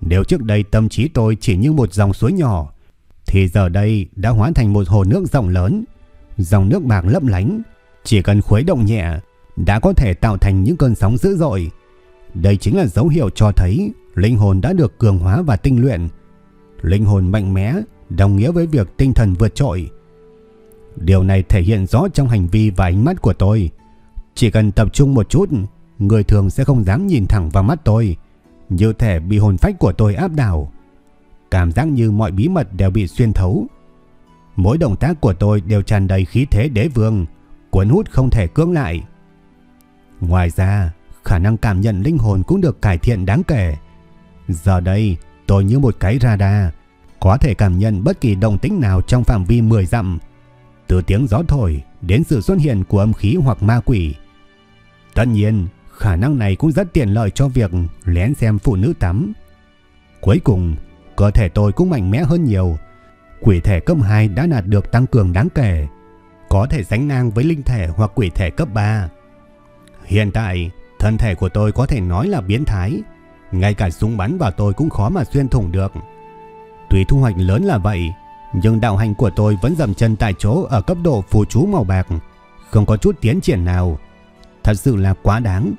Nếu trước đây tâm trí tôi chỉ như một dòng suối nhỏ, thì giờ đây đã hóa thành một hồ nước rộng lớn. Dòng nước bạc lấp lánh, chỉ cần khuấy động nhẹ đã có thể tạo thành những cơn sóng dữ dội. Đây chính là dấu hiệu cho thấy linh hồn đã được cường hóa và tinh luyện. Linh hồn mạnh mẽ đồng nghĩa với việc tinh thần vượt trội. Điều này thể hiện rõ trong hành vi và ánh mắt của tôi. Chỉ cần tập trung một chút, người thường sẽ không dám nhìn thẳng vào mắt tôi, như thể bị hồn phách của tôi áp đảo. Cảm giác như mọi bí mật đều bị xuyên thấu. Mỗi động tác của tôi đều tràn đầy khí thế đế vương, cuốn hút không thể cưỡng lại. Ngoài ra, khả năng cảm nhận linh hồn cũng được cải thiện đáng kể. Giờ đây, tôi như một cái radar, có thể cảm nhận bất kỳ động tĩnh nào trong phạm vi 10 dặm, từ tiếng gió thổi đến sự xuất hiện của âm khí hoặc ma quỷ. Tất nhiên, khả năng này cũng rất tiện lợi cho việc lén xem phụ nữ tắm. Cuối cùng, cơ thể tôi cũng mạnh mẽ hơn nhiều. Quỷ thể cấp 2 đã đạt được tăng cường đáng kể, có thể sánh ngang với linh thể hoặc quỷ thể cấp 3. Hiện tại, thân thể của tôi có thể nói là biến thái, ngay cả súng bắn vào tôi cũng khó mà xuyên thủng được. Tuy thu hoạch lớn là vậy, nhưng đạo hành của tôi vẫn dầm chân tại chỗ ở cấp độ phù chú màu bạc, không có chút tiến triển nào. Thật sự là quá đáng.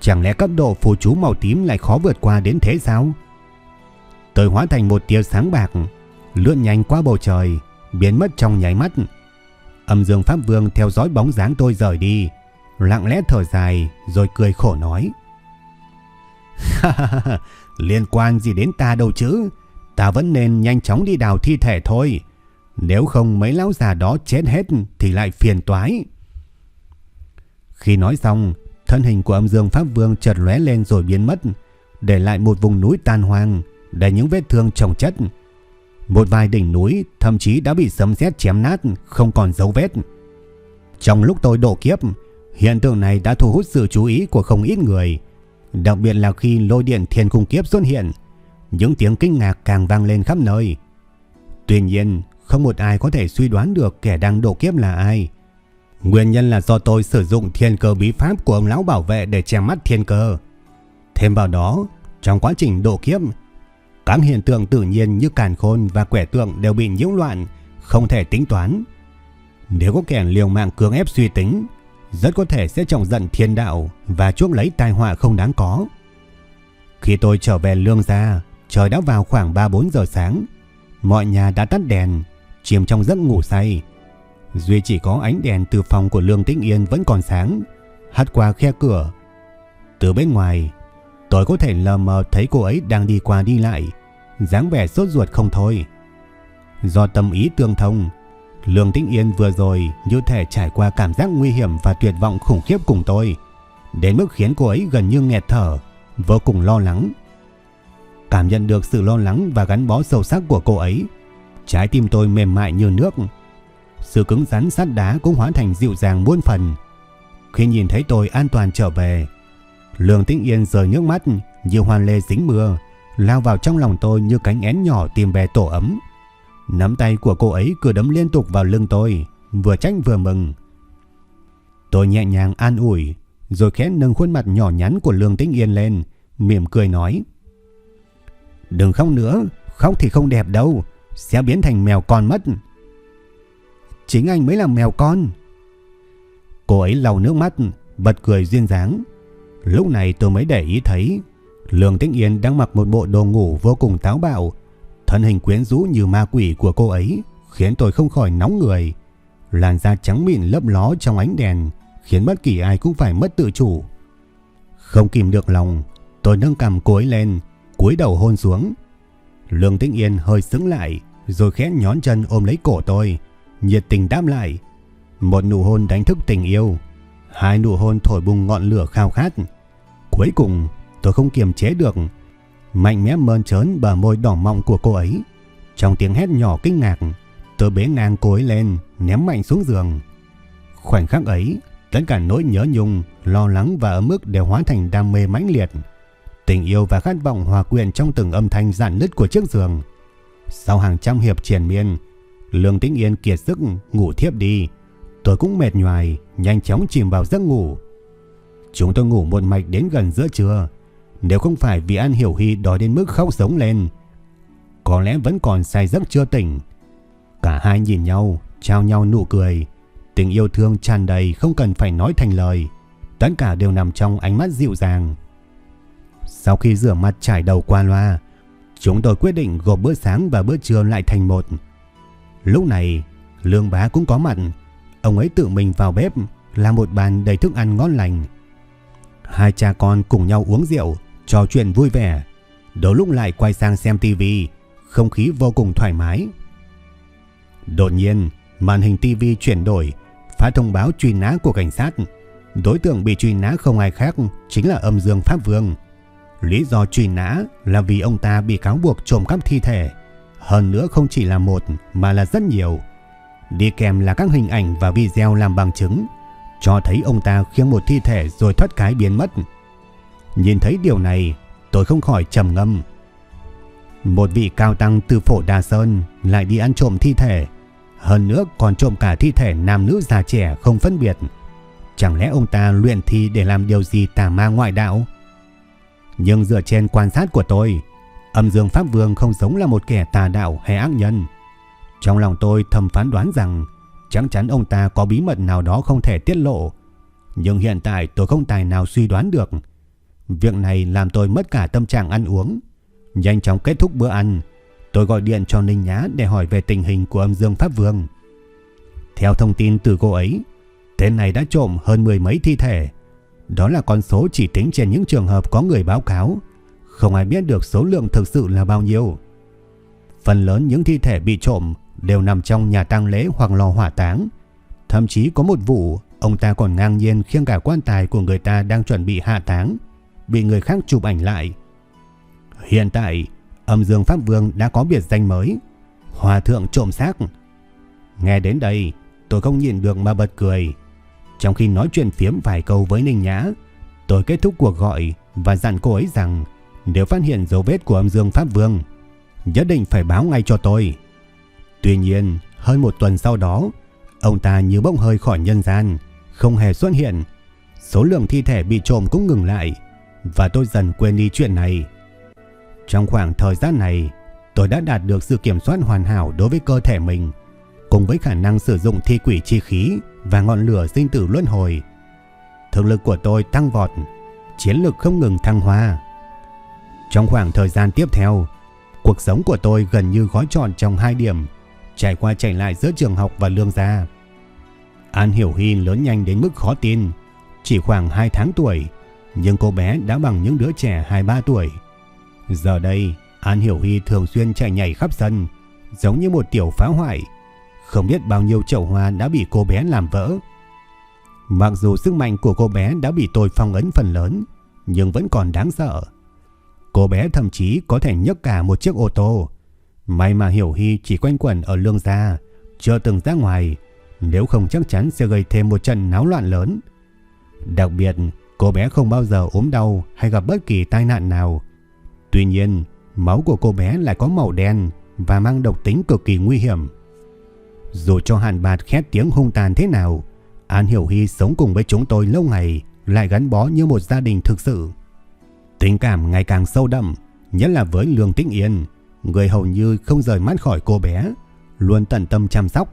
Chẳng lẽ cấp độ phù chú màu tím lại khó vượt qua đến thế sao? Tôi hóa thành một tia sáng bạc, lướt nhanh qua bầu trời, biến mất trong nháy mắt. Âm Dương Pháp Vương theo dõi bóng dáng tôi rời đi, lặng lẽ thở dài rồi cười khổ nói. Liên quan gì đến ta đâu chứ? Ta vẫn nên nhanh chóng đi đào thi thể thôi. Nếu không mấy lão già đó chết hết thì lại phiền toái. Khi nói xong, thân hình của âm dương Pháp Vương chợt lóe lên rồi biến mất, để lại một vùng núi tan hoang, đầy những vết thương chồng chất. Một vài đỉnh núi thậm chí đã bị sấm sét chém nát, không còn dấu vết. Trong lúc tôi độ kiếp, hiện tượng này đã thu hút sự chú ý của không ít người, đặc biệt là khi lôi điện thiên cung kiếp xuất hiện những tiếng kinh ngạc càng vang lên khắp nơi. Tuy nhiên, không một ai có thể suy đoán được kẻ đang độ kiếp là ai. Nguyên nhân là do tôi sử dụng thiên cơ bí pháp của ông lão bảo vệ để che mắt thiên cơ. Thêm vào đó, trong quá trình độ kiếp, các hiện tượng tự nhiên như càn khôn và quẻ tượng đều bị nhiễu loạn, không thể tính toán. Nếu có kẻ liều mạng cưỡng ép suy tính, rất có thể sẽ trọng giận thiên đạo và chuốc lấy tai họa không đáng có. Khi tôi trở về lương gia, trời đã vào khoảng 3-4 giờ sáng. Mọi nhà đã tắt đèn, chìm trong giấc ngủ say. Duy chỉ có ánh đèn từ phòng của Lương Tĩnh Yên vẫn còn sáng, hắt qua khe cửa. Từ bên ngoài, tôi có thể lờ mờ thấy cô ấy đang đi qua đi lại, dáng vẻ sốt ruột không thôi. Do tâm ý tương thông, Lương Tĩnh Yên vừa rồi như thể trải qua cảm giác nguy hiểm và tuyệt vọng khủng khiếp cùng tôi, đến mức khiến cô ấy gần như nghẹt thở, vô cùng lo lắng. Cảm nhận được sự lo lắng và gắn bó sâu sắc của cô ấy, trái tim tôi mềm mại như nước. Sự cứng rắn sắt đá cũng hóa thành dịu dàng muôn phần. Khi nhìn thấy tôi an toàn trở về, Lương Tĩnh Yên rời nước mắt như hoàn lê dính mưa, lao vào trong lòng tôi như cánh én nhỏ tìm về tổ ấm. Nắm tay của cô ấy cứ đấm liên tục vào lưng tôi, vừa trách vừa mừng. Tôi nhẹ nhàng an ủi, rồi khẽ nâng khuôn mặt nhỏ nhắn của Lương Tĩnh Yên lên, mỉm cười nói. Đừng khóc nữa, khóc thì không đẹp đâu, sẽ biến thành mèo con mất. Chính anh mới là mèo con. Cô ấy lau nước mắt, bật cười duyên dáng. Lúc này tôi mới để ý thấy Lương Tĩnh Yên đang mặc một bộ đồ ngủ vô cùng táo bạo, Thân hình quyến rũ như ma quỷ của cô ấy khiến tôi không khỏi nóng người. Làn da trắng mịn lấp ló trong ánh đèn khiến bất kỳ ai cũng phải mất tự chủ. Không kìm được lòng, tôi nâng cầm cô ấy lên, cúi đầu hôn xuống. Lương Tĩnh Yên hơi sững lại, rồi khẽ nhón chân ôm lấy cổ tôi, nhiệt tình đáp lại. Một nụ hôn đánh thức tình yêu, hai nụ hôn thổi bùng ngọn lửa khao khát. Cuối cùng, tôi không kiềm chế được, mạnh mẽ mơn trớn bờ môi đỏ mọng của cô ấy. Trong tiếng hét nhỏ kinh ngạc, tôi bế ngang cô ấy lên, ném mạnh xuống giường. Khoảnh khắc ấy, tất cả nỗi nhớ nhung, lo lắng và ấm ức đều hóa thành đam mê mãnh liệt. Tình yêu và khát vọng hòa quyện trong từng âm thanh dạn nứt của chiếc giường. Sau hàng trăm hiệp triển miên, Lương Tĩnh Yên kiệt sức ngủ thiếp đi. Tôi cũng mệt nhoài, nhanh chóng chìm vào giấc ngủ. Chúng tôi ngủ một mạch đến gần giữa trưa. Nếu không phải vì An Hiểu Hy đói đến mức khóc sống lên, có lẽ vẫn còn say giấc chưa tỉnh. Cả hai nhìn nhau, trao nhau nụ cười. Tình yêu thương tràn đầy không cần phải nói thành lời. Tất cả đều nằm trong ánh mắt dịu dàng. Sau khi rửa mặt trải đầu qua loa, chúng tôi quyết định gộp bữa sáng và bữa trưa lại thành một. Lúc này, Lương Bá cũng có mặt. Ông ấy tự mình vào bếp, làm một bàn đầy thức ăn ngon lành. Hai cha con cùng nhau uống rượu, trò chuyện vui vẻ. Đầu lúc lại quay sang xem tivi, không khí vô cùng thoải mái. Đột nhiên, màn hình tivi chuyển đổi, phát thông báo truy nã của cảnh sát. Đối tượng bị truy nã không ai khác, chính là âm dương Pháp Vương. Lý do truy nã là vì ông ta bị cáo buộc trộm cắp thi thể. Hơn nữa không chỉ là một mà là rất nhiều. Đi kèm là các hình ảnh và video làm bằng chứng, cho thấy ông ta khiêng một thi thể rồi thoát cái biến mất. Nhìn thấy điều này, tôi không khỏi trầm ngâm. Một vị cao tăng từ phổ Đà Sơn lại đi ăn trộm thi thể. Hơn nữa còn trộm cả thi thể nam nữ già trẻ không phân biệt. Chẳng lẽ ông ta luyện thi để làm điều gì tà ma ngoại đạo? Nhưng dựa trên quan sát của tôi, âm dương Pháp Vương không giống là một kẻ tà đạo hay ác nhân. Trong lòng tôi thầm phán đoán rằng chắc chắn ông ta có bí mật nào đó không thể tiết lộ. Nhưng hiện tại tôi không tài nào suy đoán được. Việc này làm tôi mất cả tâm trạng ăn uống. Nhanh chóng kết thúc bữa ăn, tôi gọi điện cho Ninh Nhã để hỏi về tình hình của âm dương Pháp Vương. Theo thông tin từ cô ấy, tên này đã trộm hơn mười mấy thi thể. Đó là con số chỉ tính trên những trường hợp có người báo cáo. Không ai biết được số lượng thực sự là bao nhiêu. Phần lớn những thi thể bị trộm đều nằm trong nhà tang lễ hoặc lò hỏa táng. Thậm chí có một vụ, ông ta còn ngang nhiên khiêng cả quan tài của người ta đang chuẩn bị hạ táng, bị người khác chụp ảnh lại. Hiện tại, âm dương Pháp Vương đã có biệt danh mới, Hòa Thượng Trộm Xác. Nghe đến đây, tôi không nhìn được mà bật cười. Trong khi nói chuyện phiếm vài câu với Ninh Nhã, tôi kết thúc cuộc gọi và dặn cô ấy rằng nếu phát hiện dấu vết của âm dương Pháp Vương, nhất định phải báo ngay cho tôi. Tuy nhiên, hơn một tuần sau đó, ông ta như bỗng hơi khỏi nhân gian, không hề xuất hiện. Số lượng thi thể bị trộm cũng ngừng lại, và tôi dần quên đi chuyện này. Trong khoảng thời gian này, tôi đã đạt được sự kiểm soát hoàn hảo đối với cơ thể mình. cùng với khả năng sử dụng thi quỷ chi khí và ngọn lửa sinh tử luân hồi. Thực lực của tôi tăng vọt, chiến lực không ngừng thăng hoa. Trong khoảng thời gian tiếp theo, cuộc sống của tôi gần như gói tròn trong hai điểm, trải qua chạy lại giữa trường học và lương gia. An Hiểu Hy lớn nhanh đến mức khó tin, chỉ khoảng 2 tháng tuổi, nhưng cô bé đã bằng những đứa trẻ 2-3 tuổi. Giờ đây, An Hiểu Hy thường xuyên chạy nhảy khắp sân, giống như một tiểu phá hoại. Không biết bao nhiêu chậu hoa đã bị cô bé làm vỡ. Mặc dù sức mạnh của cô bé đã bị tôi phong ấn phần lớn, nhưng vẫn còn đáng sợ. Cô bé thậm chí có thể nhấc cả một chiếc ô tô. May mà Hiểu Hy chỉ quanh quẩn ở lương gia, chưa từng ra ngoài, nếu không chắc chắn sẽ gây thêm một trận náo loạn lớn. Đặc biệt, cô bé không bao giờ ốm đau hay gặp bất kỳ tai nạn nào. Tuy nhiên, máu của cô bé lại có màu đen và mang độc tính cực kỳ nguy hiểm. Dù cho hàn bạt khét tiếng hung tàn thế nào, An Hiểu Hy sống cùng với chúng tôi lâu ngày lại gắn bó như một gia đình thực sự. Tình cảm ngày càng sâu đậm, nhất là với Lương Tĩnh Yên, người hầu như không rời mắt khỏi cô bé, luôn tận tâm chăm sóc.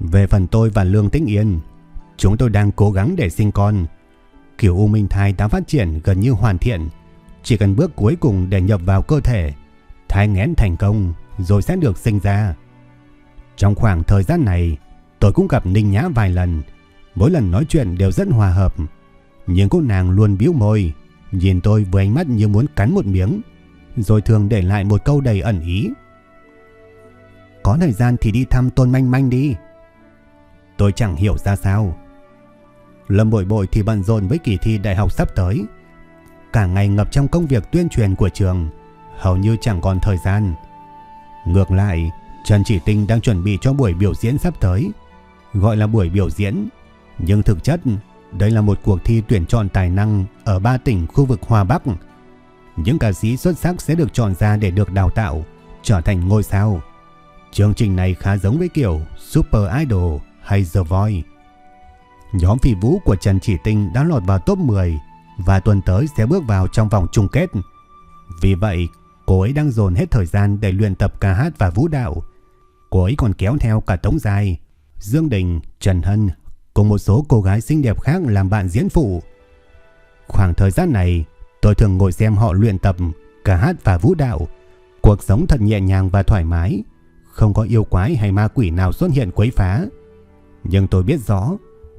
Về phần tôi và Lương Tĩnh Yên, chúng tôi đang cố gắng để sinh con. Kiểu u minh thai đã phát triển gần như hoàn thiện, chỉ cần bước cuối cùng để nhập vào cơ thể, thai nghén thành công rồi sẽ được sinh ra. Trong khoảng thời gian này, tôi cũng gặp Ninh Nhã vài lần, mỗi lần nói chuyện đều rất hòa hợp, nhưng cô nàng luôn biếu môi, nhìn tôi với ánh mắt như muốn cắn một miếng, rồi thường để lại một câu đầy ẩn ý. Có thời gian thì đi thăm Tôn Manh Manh đi. Tôi chẳng hiểu ra sao. Lâm Bội Bội thì bận rộn với kỳ thi đại học sắp tới. Cả ngày ngập trong công việc tuyên truyền của trường, hầu như chẳng còn thời gian. Ngược lại, Trần Chỉ Tinh đang chuẩn bị cho buổi biểu diễn sắp tới. Gọi là buổi biểu diễn, nhưng thực chất đây là một cuộc thi tuyển chọn tài năng ở ba tỉnh khu vực Hòa Bắc. Những ca sĩ xuất sắc sẽ được chọn ra để được đào tạo, trở thành ngôi sao. Chương trình này khá giống với kiểu Super Idol hay The Voice. Nhóm phi vũ của Trần Chỉ Tinh đã lọt vào top 10 và tuần tới sẽ bước vào trong vòng chung kết. Vì vậy, cô ấy đang dồn hết thời gian để luyện tập ca hát và vũ đạo. Cô ấy còn kéo theo cả Tống Giai, Dương Đình, Trần Hân cùng một số cô gái xinh đẹp khác làm bạn diễn phụ. Khoảng thời gian này, tôi thường ngồi xem họ luyện tập cả hát và vũ đạo. Cuộc sống thật nhẹ nhàng và thoải mái, không có yêu quái hay ma quỷ nào xuất hiện quấy phá. Nhưng tôi biết rõ,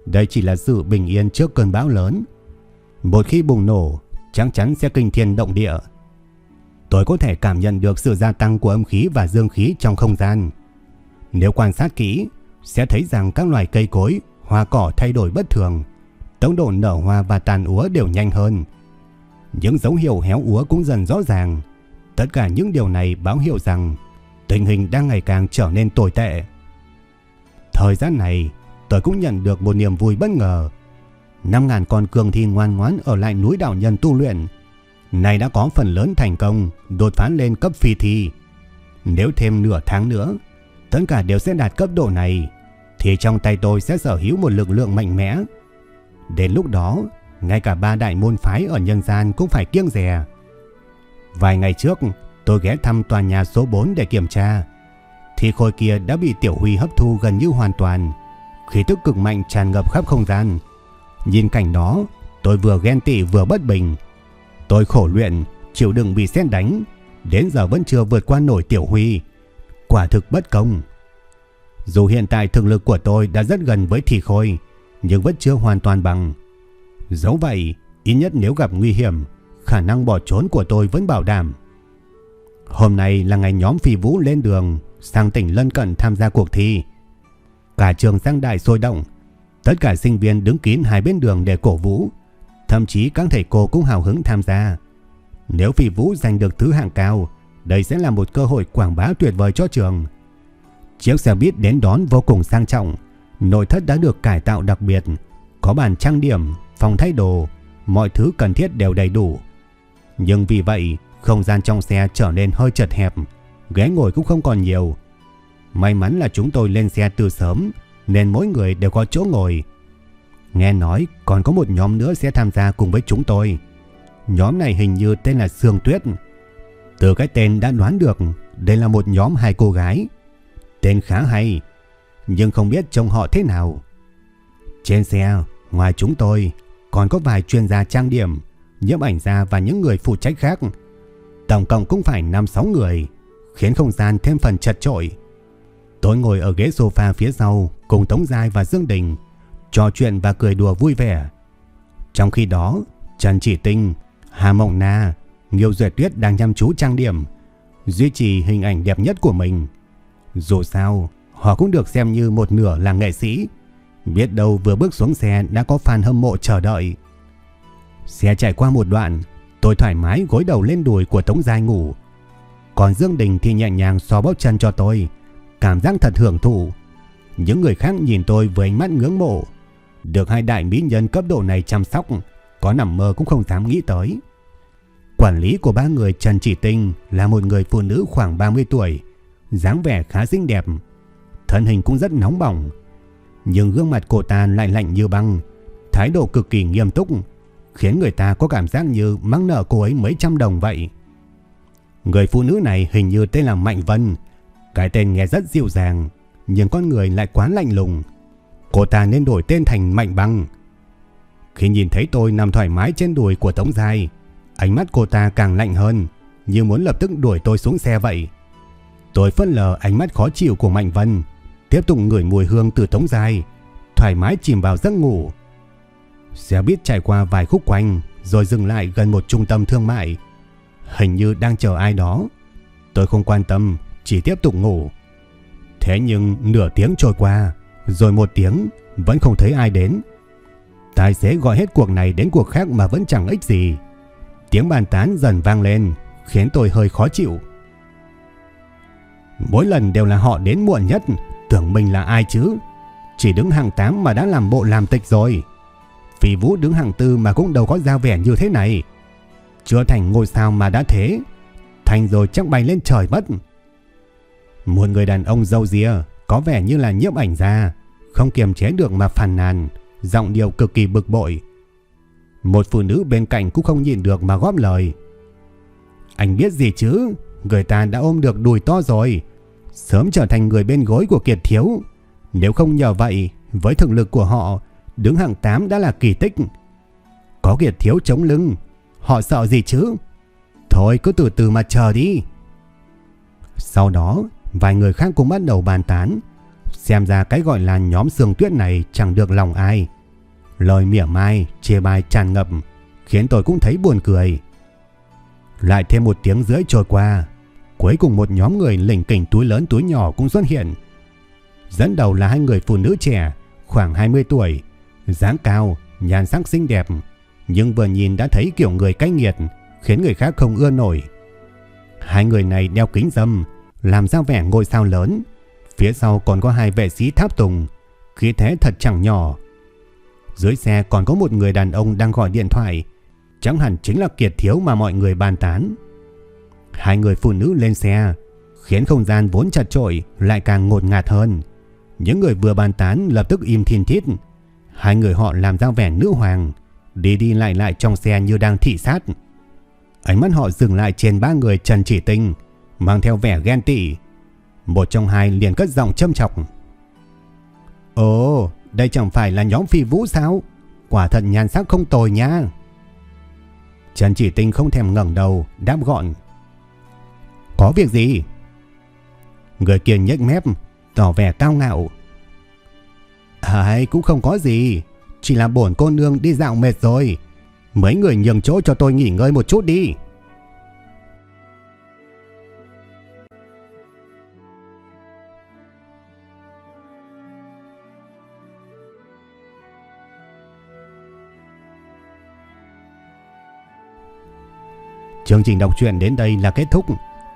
đây chỉ là sự bình yên trước cơn bão lớn. Một khi bùng nổ, chắc chắn sẽ kinh thiên động địa. Tôi có thể cảm nhận được sự gia tăng của âm khí và dương khí trong không gian. Nếu quan sát kỹ, sẽ thấy rằng các loài cây cối, hoa cỏ thay đổi bất thường. Tốc độ nở hoa và tàn úa đều nhanh hơn. Những dấu hiệu héo úa cũng dần rõ ràng. Tất cả những điều này báo hiệu rằng tình hình đang ngày càng trở nên tồi tệ. Thời gian này, tôi cũng nhận được một niềm vui bất ngờ. 5.000 con cường thi ngoan ngoãn ở lại núi đảo nhân tu luyện. Này đã có phần lớn thành công, đột phá lên cấp phi thi. Nếu thêm nửa tháng nữa, tất cả đều sẽ đạt cấp độ này, thì trong tay tôi sẽ sở hữu một lực lượng mạnh mẽ. Đến lúc đó, ngay cả ba đại môn phái ở nhân gian cũng phải kiêng dè. Vài ngày trước, tôi ghé thăm tòa nhà số 4 để kiểm tra. Thì khối kia đã bị Tiểu Huy hấp thu gần như hoàn toàn. Khí tức cực mạnh tràn ngập khắp không gian. Nhìn cảnh đó, tôi vừa ghen tị vừa bất bình. Tôi khổ luyện, chịu đựng bị xét đánh, đến giờ vẫn chưa vượt qua nổi Tiểu Huy. Quả thực bất công. Dù hiện tại thực lực của tôi đã rất gần với thị khôi, nhưng vẫn chưa hoàn toàn bằng. Dẫu vậy, ít nhất nếu gặp nguy hiểm, khả năng bỏ trốn của tôi vẫn bảo đảm. Hôm nay là ngày nhóm phi vũ lên đường sang tỉnh lân cận tham gia cuộc thi. Cả trường sang đại sôi động, tất cả sinh viên đứng kín hai bên đường để cổ vũ, thậm chí các thầy cô cũng hào hứng tham gia. Nếu phi vũ giành được thứ hạng cao, đây sẽ là một cơ hội quảng bá tuyệt vời cho trường. Chiếc xe buýt đến đón vô cùng sang trọng, nội thất đã được cải tạo đặc biệt, có bàn trang điểm, phòng thay đồ, mọi thứ cần thiết đều đầy đủ. Nhưng vì vậy, không gian trong xe trở nên hơi chật hẹp, ghế ngồi cũng không còn nhiều. May mắn là chúng tôi lên xe từ sớm, nên mỗi người đều có chỗ ngồi. Nghe nói còn có một nhóm nữa sẽ tham gia cùng với chúng tôi. Nhóm này hình như tên là Sương Tuyết. Từ cái tên đã đoán được đây là một nhóm hai cô gái. Tên khá hay, nhưng không biết trông họ thế nào. Trên xe, ngoài chúng tôi, còn có vài chuyên gia trang điểm, nhiếp ảnh gia và những người phụ trách khác. Tổng cộng cũng phải 5-6 người, khiến không gian thêm phần chật trội. Tôi ngồi ở ghế sofa phía sau cùng Tống Giai và Dương Đình, trò chuyện và cười đùa vui vẻ. Trong khi đó, Trần Chỉ Tinh, Hà Mộng Na, Nghiêu Duyệt Tuyết đang chăm chú trang điểm, duy trì hình ảnh đẹp nhất của mình. Dù sao, họ cũng được xem như một nửa là nghệ sĩ. Biết đâu vừa bước xuống xe đã có fan hâm mộ chờ đợi. Xe chạy qua một đoạn, tôi thoải mái gối đầu lên đùi của Tống Giai ngủ. Còn Dương Đình thì nhẹ nhàng xò bóp chân cho tôi, cảm giác thật hưởng thụ. Những người khác nhìn tôi với ánh mắt ngưỡng mộ. Được hai đại mỹ nhân cấp độ này chăm sóc, có nằm mơ cũng không dám nghĩ tới. Quản lý của ba người Trần Chỉ Tinh là một người phụ nữ khoảng 30 tuổi, dáng vẻ khá xinh đẹp, thân hình cũng rất nóng bỏng. Nhưng gương mặt cô ta lại lạnh như băng, thái độ cực kỳ nghiêm túc, khiến người ta có cảm giác như mắc nợ cô ấy mấy trăm đồng vậy. Người phụ nữ này hình như tên là Mạnh Vân, cái tên nghe rất dịu dàng, nhưng con người lại quá lạnh lùng. Cô ta nên đổi tên thành Mạnh Băng. Khi nhìn thấy tôi nằm thoải mái trên đùi của Tống Giai, ánh mắt cô ta càng lạnh hơn, như muốn lập tức đuổi tôi xuống xe vậy. Tôi phân lờ ánh mắt khó chịu của Mạnh Vân, tiếp tục ngửi mùi hương từ thống dài thoải mái chìm vào giấc ngủ. Xe buýt chạy qua vài khúc quanh rồi dừng lại gần một trung tâm thương mại. Hình như đang chờ ai đó. Tôi không quan tâm, chỉ tiếp tục ngủ. Thế nhưng nửa tiếng trôi qua, rồi một tiếng vẫn không thấy ai đến. Tài xế gọi hết cuộc này đến cuộc khác mà vẫn chẳng ích gì. Tiếng bàn tán dần vang lên, khiến tôi hơi khó chịu. Mỗi lần đều là họ đến muộn nhất, tưởng mình là ai chứ. Chỉ đứng hàng 8 mà đã làm bộ làm tịch rồi. Phi Vũ đứng hàng tư mà cũng đâu có giao vẻ như thế này. Chưa thành ngôi sao mà đã thế. Thành rồi chắc bay lên trời mất. Một người đàn ông dâu dìa có vẻ như là nhiếp ảnh ra, không kiềm chế được mà phàn nàn, giọng điệu cực kỳ bực bội. Một phụ nữ bên cạnh cũng không nhìn được mà góp lời. Anh biết gì chứ, người ta đã ôm được đùi to rồi, sớm trở thành người bên gối của Kiệt Thiếu. Nếu không nhờ vậy, với thực lực của họ, đứng hạng 8 đã là kỳ tích. Có Kiệt Thiếu chống lưng, họ sợ gì chứ? Thôi cứ từ từ mà chờ đi. Sau đó, vài người khác cũng bắt đầu bàn tán. Xem ra cái gọi là nhóm sương tuyết này chẳng được lòng ai. Lời mỉa mai, chê bai tràn ngập, khiến tôi cũng thấy buồn cười. Lại thêm một tiếng rưỡi trôi qua, cuối cùng một nhóm người lỉnh kỉnh túi lớn túi nhỏ cũng xuất hiện. Dẫn đầu là hai người phụ nữ trẻ, khoảng 20 tuổi, dáng cao, nhan sắc xinh đẹp, nhưng vừa nhìn đã thấy kiểu người cách nghiệt, khiến người khác không ưa nổi. Hai người này đeo kính dâm, làm ra vẻ ngôi sao lớn, phía sau còn có hai vệ sĩ tháp tùng, khí thế thật chẳng nhỏ. Dưới xe còn có một người đàn ông đang gọi điện thoại, chẳng hẳn chính là Kiệt Thiếu mà mọi người bàn tán. Hai người phụ nữ lên xe, khiến không gian vốn chặt trội lại càng ngột ngạt hơn. Những người vừa bàn tán lập tức im thiên thiết. Hai người họ làm ra vẻ nữ hoàng, đi đi lại lại trong xe như đang thị sát. Ánh mắt họ dừng lại trên ba người Trần Chỉ Tinh, mang theo vẻ ghen tị. Một trong hai liền cất giọng châm chọc. Ồ, đây chẳng phải là nhóm phi vũ sao? Quả thật nhan sắc không tồi nha. Trần Chỉ Tinh không thèm ngẩng đầu, đáp gọn. Có việc gì? Người kia nhếch mép, tỏ vẻ cao ngạo. Ai cũng không có gì, chỉ là bổn cô nương đi dạo mệt rồi. Mấy người nhường chỗ cho tôi nghỉ ngơi một chút đi. Chương trình đọc truyện đến đây là kết thúc.